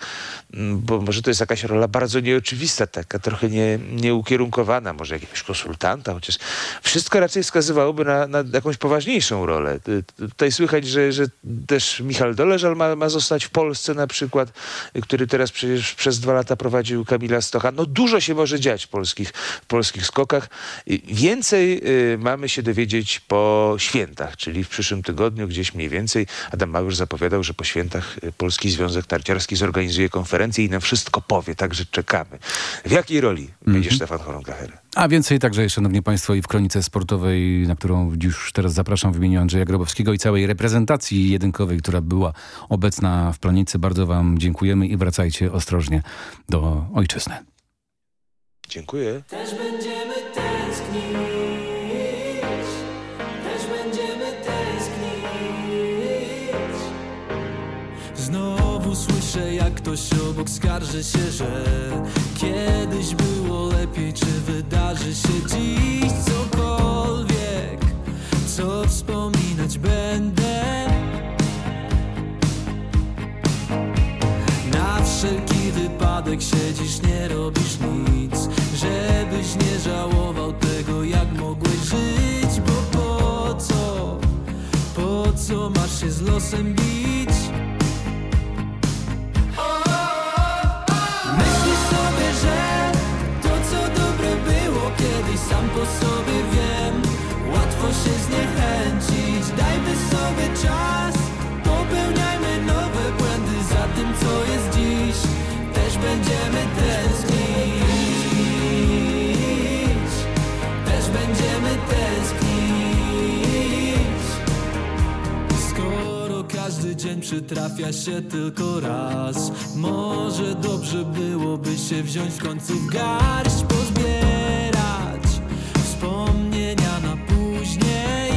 Mm, bo może to jest jakaś rola bardzo nieoczywista, taka trochę nie, nieukierunkowana, może jakiegoś konsultanta, chociaż wszystko raczej wskazywałoby na, na jakąś poważniejszą rolę. Y, y, Tutaj słychać, że, że też Michał Doleżal ma, ma zostać w Polsce na przykład, który teraz przecież przez dwa lata prowadził Kamila Stocha. No dużo się może dziać w polskich, w polskich skokach. Więcej y, mamy się dowiedzieć po świętach, czyli w przyszłym tygodniu gdzieś mniej więcej. Adam Małysz zapowiadał, że po świętach y, Polski Związek Tarciarski zorganizuje konferencję i nam wszystko powie, także czekamy. W jakiej roli będzie Stefan Horngacher? A więcej także, szanowni państwo, i w Kronice Sportowej, na którą już teraz zapraszam w imieniu Andrzeja Grabowskiego i całej reprezentacji jedynkowej, która była obecna w Planicy. Bardzo wam dziękujemy i wracajcie ostrożnie do ojczyzny. Dziękuję. Też będziemy tęsknić, też będziemy tęsknić. Znowu słyszę, jak ktoś obok skarży się, że kiedyś było lepiej, czy wydarzy się dziś cokolwiek, co wspominać wypadek siedzisz, nie robisz nic Żebyś nie żałował tego, jak mogłeś żyć Bo po co, po co masz się z losem bić? Myślisz sobie, że to co dobre było kiedyś sam po sobie będziemy tęsknić. Też będziemy tęsknić. Skoro każdy dzień przytrafia się tylko raz Może dobrze byłoby się wziąć w końcu w garść Pozbierać wspomnienia na później.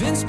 Więc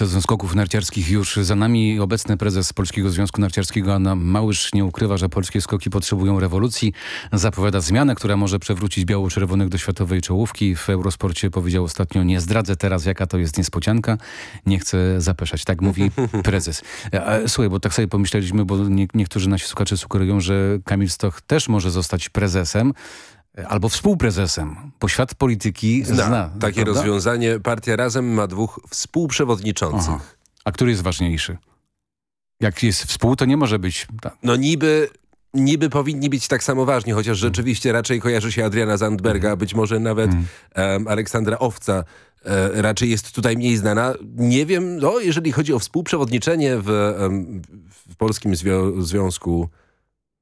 sezon skoków narciarskich już za nami. Obecny prezes Polskiego Związku Narciarskiego Anna Małysz nie ukrywa, że polskie skoki potrzebują rewolucji. Zapowiada zmianę, która może przewrócić biało-czerwonych do światowej czołówki. W Eurosporcie powiedział ostatnio, nie zdradzę teraz jaka to jest niespodzianka. Nie chcę zapeszać. Tak mówi *laughs* prezes. A, słuchaj, bo tak sobie pomyśleliśmy, bo nie, niektórzy nasi słuchacze sugerują, że Kamil Stoch też może zostać prezesem. Albo współprezesem, bo świat polityki zna. zna takie prawda? rozwiązanie. Partia Razem ma dwóch współprzewodniczących. Aha. A który jest ważniejszy? Jak jest współ, to nie może być... Ta... No niby, niby powinni być tak samo ważni, chociaż rzeczywiście raczej kojarzy się Adriana Zandberga, być może nawet em, Aleksandra Owca. E, raczej jest tutaj mniej znana. Nie wiem, no jeżeli chodzi o współprzewodniczenie w, w Polskim Zwią Związku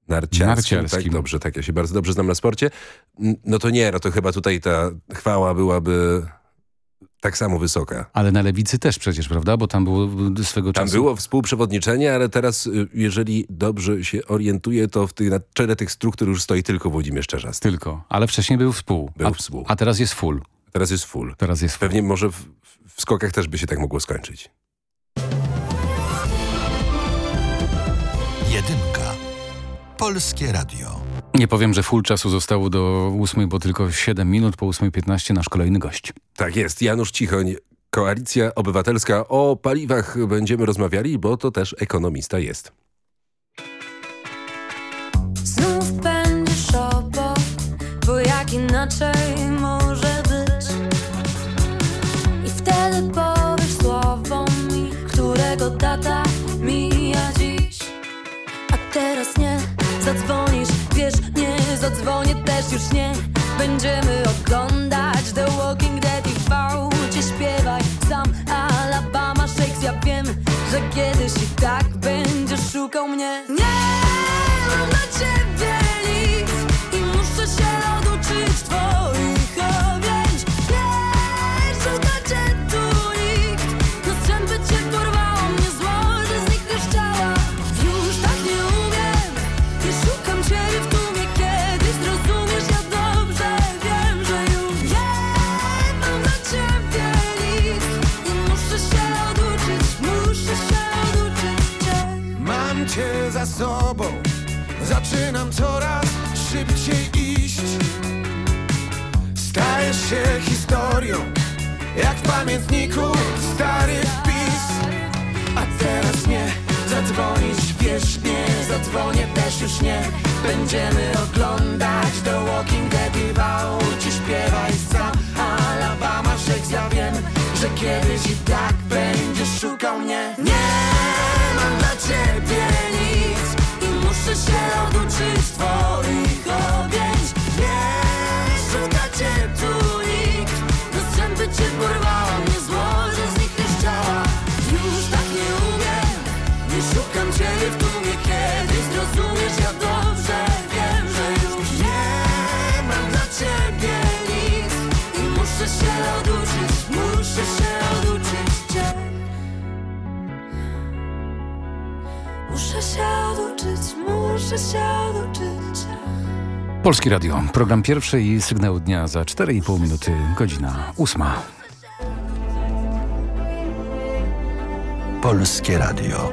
Narciarskim, Narciarskim. Tak, dobrze, tak, ja się bardzo dobrze znam na sporcie. No to nie, no to chyba tutaj ta chwała byłaby tak samo wysoka. Ale na lewicy też przecież, prawda? Bo tam było swego Tam czasu... było współprzewodniczenie, ale teraz, y, jeżeli dobrze się orientuję, to w tych, na czele tych struktur już stoi tylko Włodzimierz Czerzasty. Tylko, ale wcześniej był współ. Był a, współ. A teraz jest full. Teraz jest full. Teraz jest full. Pewnie może w, w skokach też by się tak mogło skończyć. Jedynka. Polskie Radio. Nie powiem, że full czasu zostało do ósmej, bo tylko 7 minut po 8.15 nasz kolejny gość. Tak jest. Janusz Cichoń, Koalicja Obywatelska. O paliwach będziemy rozmawiali, bo to też ekonomista jest. Znów będziesz obok, bo jak inaczej może być I wtedy powiesz słowo mi, którego data zadzwonisz, wiesz, nie zadzwonię też już nie. Będziemy oglądać program pierwszy i sygnał dnia za 4,5 minuty, godzina ósma. Polskie Radio.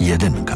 Jedynka.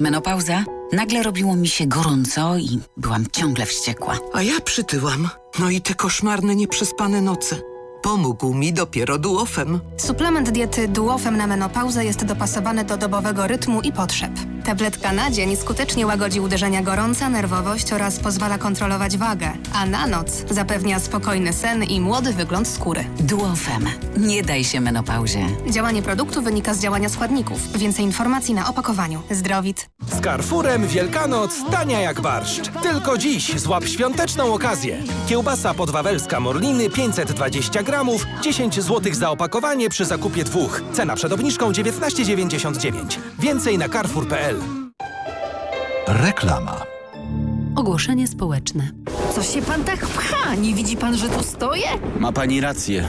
Menopauza? Nagle robiło mi się gorąco i byłam ciągle wściekła. A ja przytyłam. No i te koszmarne, nieprzespane noce. Pomógł mi dopiero duofem. Suplement diety Duofem na menopauzę jest dopasowany do dobowego rytmu i potrzeb. Tabletka na dzień skutecznie łagodzi uderzenia gorąca, nerwowość oraz pozwala kontrolować wagę, a na noc zapewnia spokojny sen i młody wygląd skóry. Duofem. Nie daj się menopauzie. Działanie produktu wynika z działania składników. Więcej informacji na opakowaniu. Zdrowit. Z Carrefourem Wielkanoc tania jak barszcz. Tylko dziś złap świąteczną okazję. Kiełbasa podwawelska Morliny 520 gramów, 10 zł za opakowanie przy zakupie dwóch. Cena przed obniżką 19,99. Więcej na carrefour.pl. Reklama. Ogłoszenie społeczne. Co się pan tak pcha? Nie widzi pan, że tu stoję? Ma pani rację.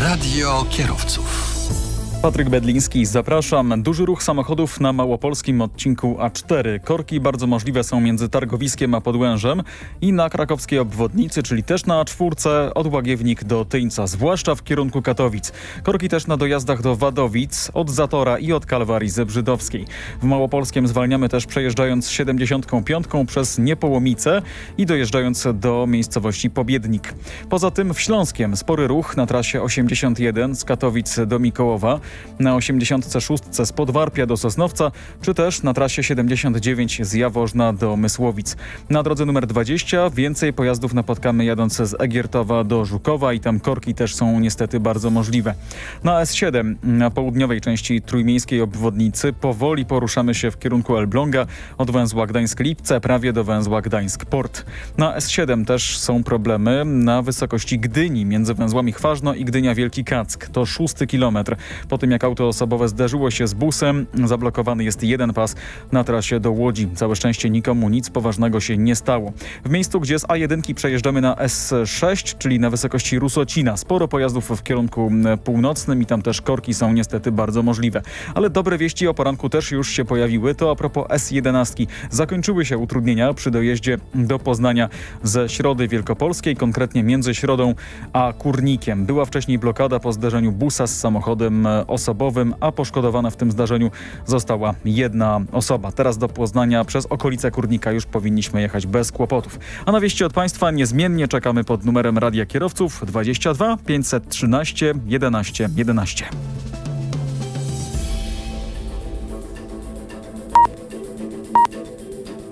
Radio kierowców. Patryk Bedliński, zapraszam. Duży ruch samochodów na małopolskim odcinku A4. Korki bardzo możliwe są między Targowiskiem a Podłężem i na krakowskiej obwodnicy, czyli też na A4 od Łagiewnik do Tyńca, zwłaszcza w kierunku Katowic. Korki też na dojazdach do Wadowic, od Zatora i od Kalwarii Zebrzydowskiej. W Małopolskiem zwalniamy też przejeżdżając 75 przez Niepołomice i dojeżdżając do miejscowości Pobiednik. Poza tym w Śląskiem spory ruch na trasie 81 z Katowic do Mikołowa, na 86 z Podwarpia do Sosnowca, czy też na trasie 79 z Jaworzna do Mysłowic. Na drodze numer 20 więcej pojazdów napotkamy jadąc z Egiertowa do Żukowa i tam korki też są niestety bardzo możliwe. Na S7 na południowej części trójmiejskiej obwodnicy powoli poruszamy się w kierunku Elbląga od węzła Gdańsk-Lipce prawie do węzła Gdańsk-Port. Na S7 też są problemy na wysokości Gdyni między węzłami Chważno i Gdynia-Wielki Kack. To szósty kilometr. po tym jak auto osobowe zderzyło się z busem. Zablokowany jest jeden pas na trasie do Łodzi. Całe szczęście nikomu nic poważnego się nie stało. W miejscu, gdzie z A1 przejeżdżamy na S6, czyli na wysokości Rusocina. Sporo pojazdów w kierunku północnym i tam też korki są niestety bardzo możliwe. Ale dobre wieści o poranku też już się pojawiły. To a propos S11. Zakończyły się utrudnienia przy dojeździe do Poznania ze Środy Wielkopolskiej, konkretnie między Środą a Kurnikiem. Była wcześniej blokada po zdarzeniu busa z samochodem osobowym, a poszkodowana w tym zdarzeniu została jedna osoba. Teraz do Poznania przez okolice Kurnika już powinniśmy jechać bez kłopotów. A na wieści od Państwa niezmiennie czekamy pod numerem Radia Kierowców 22 513 11 11.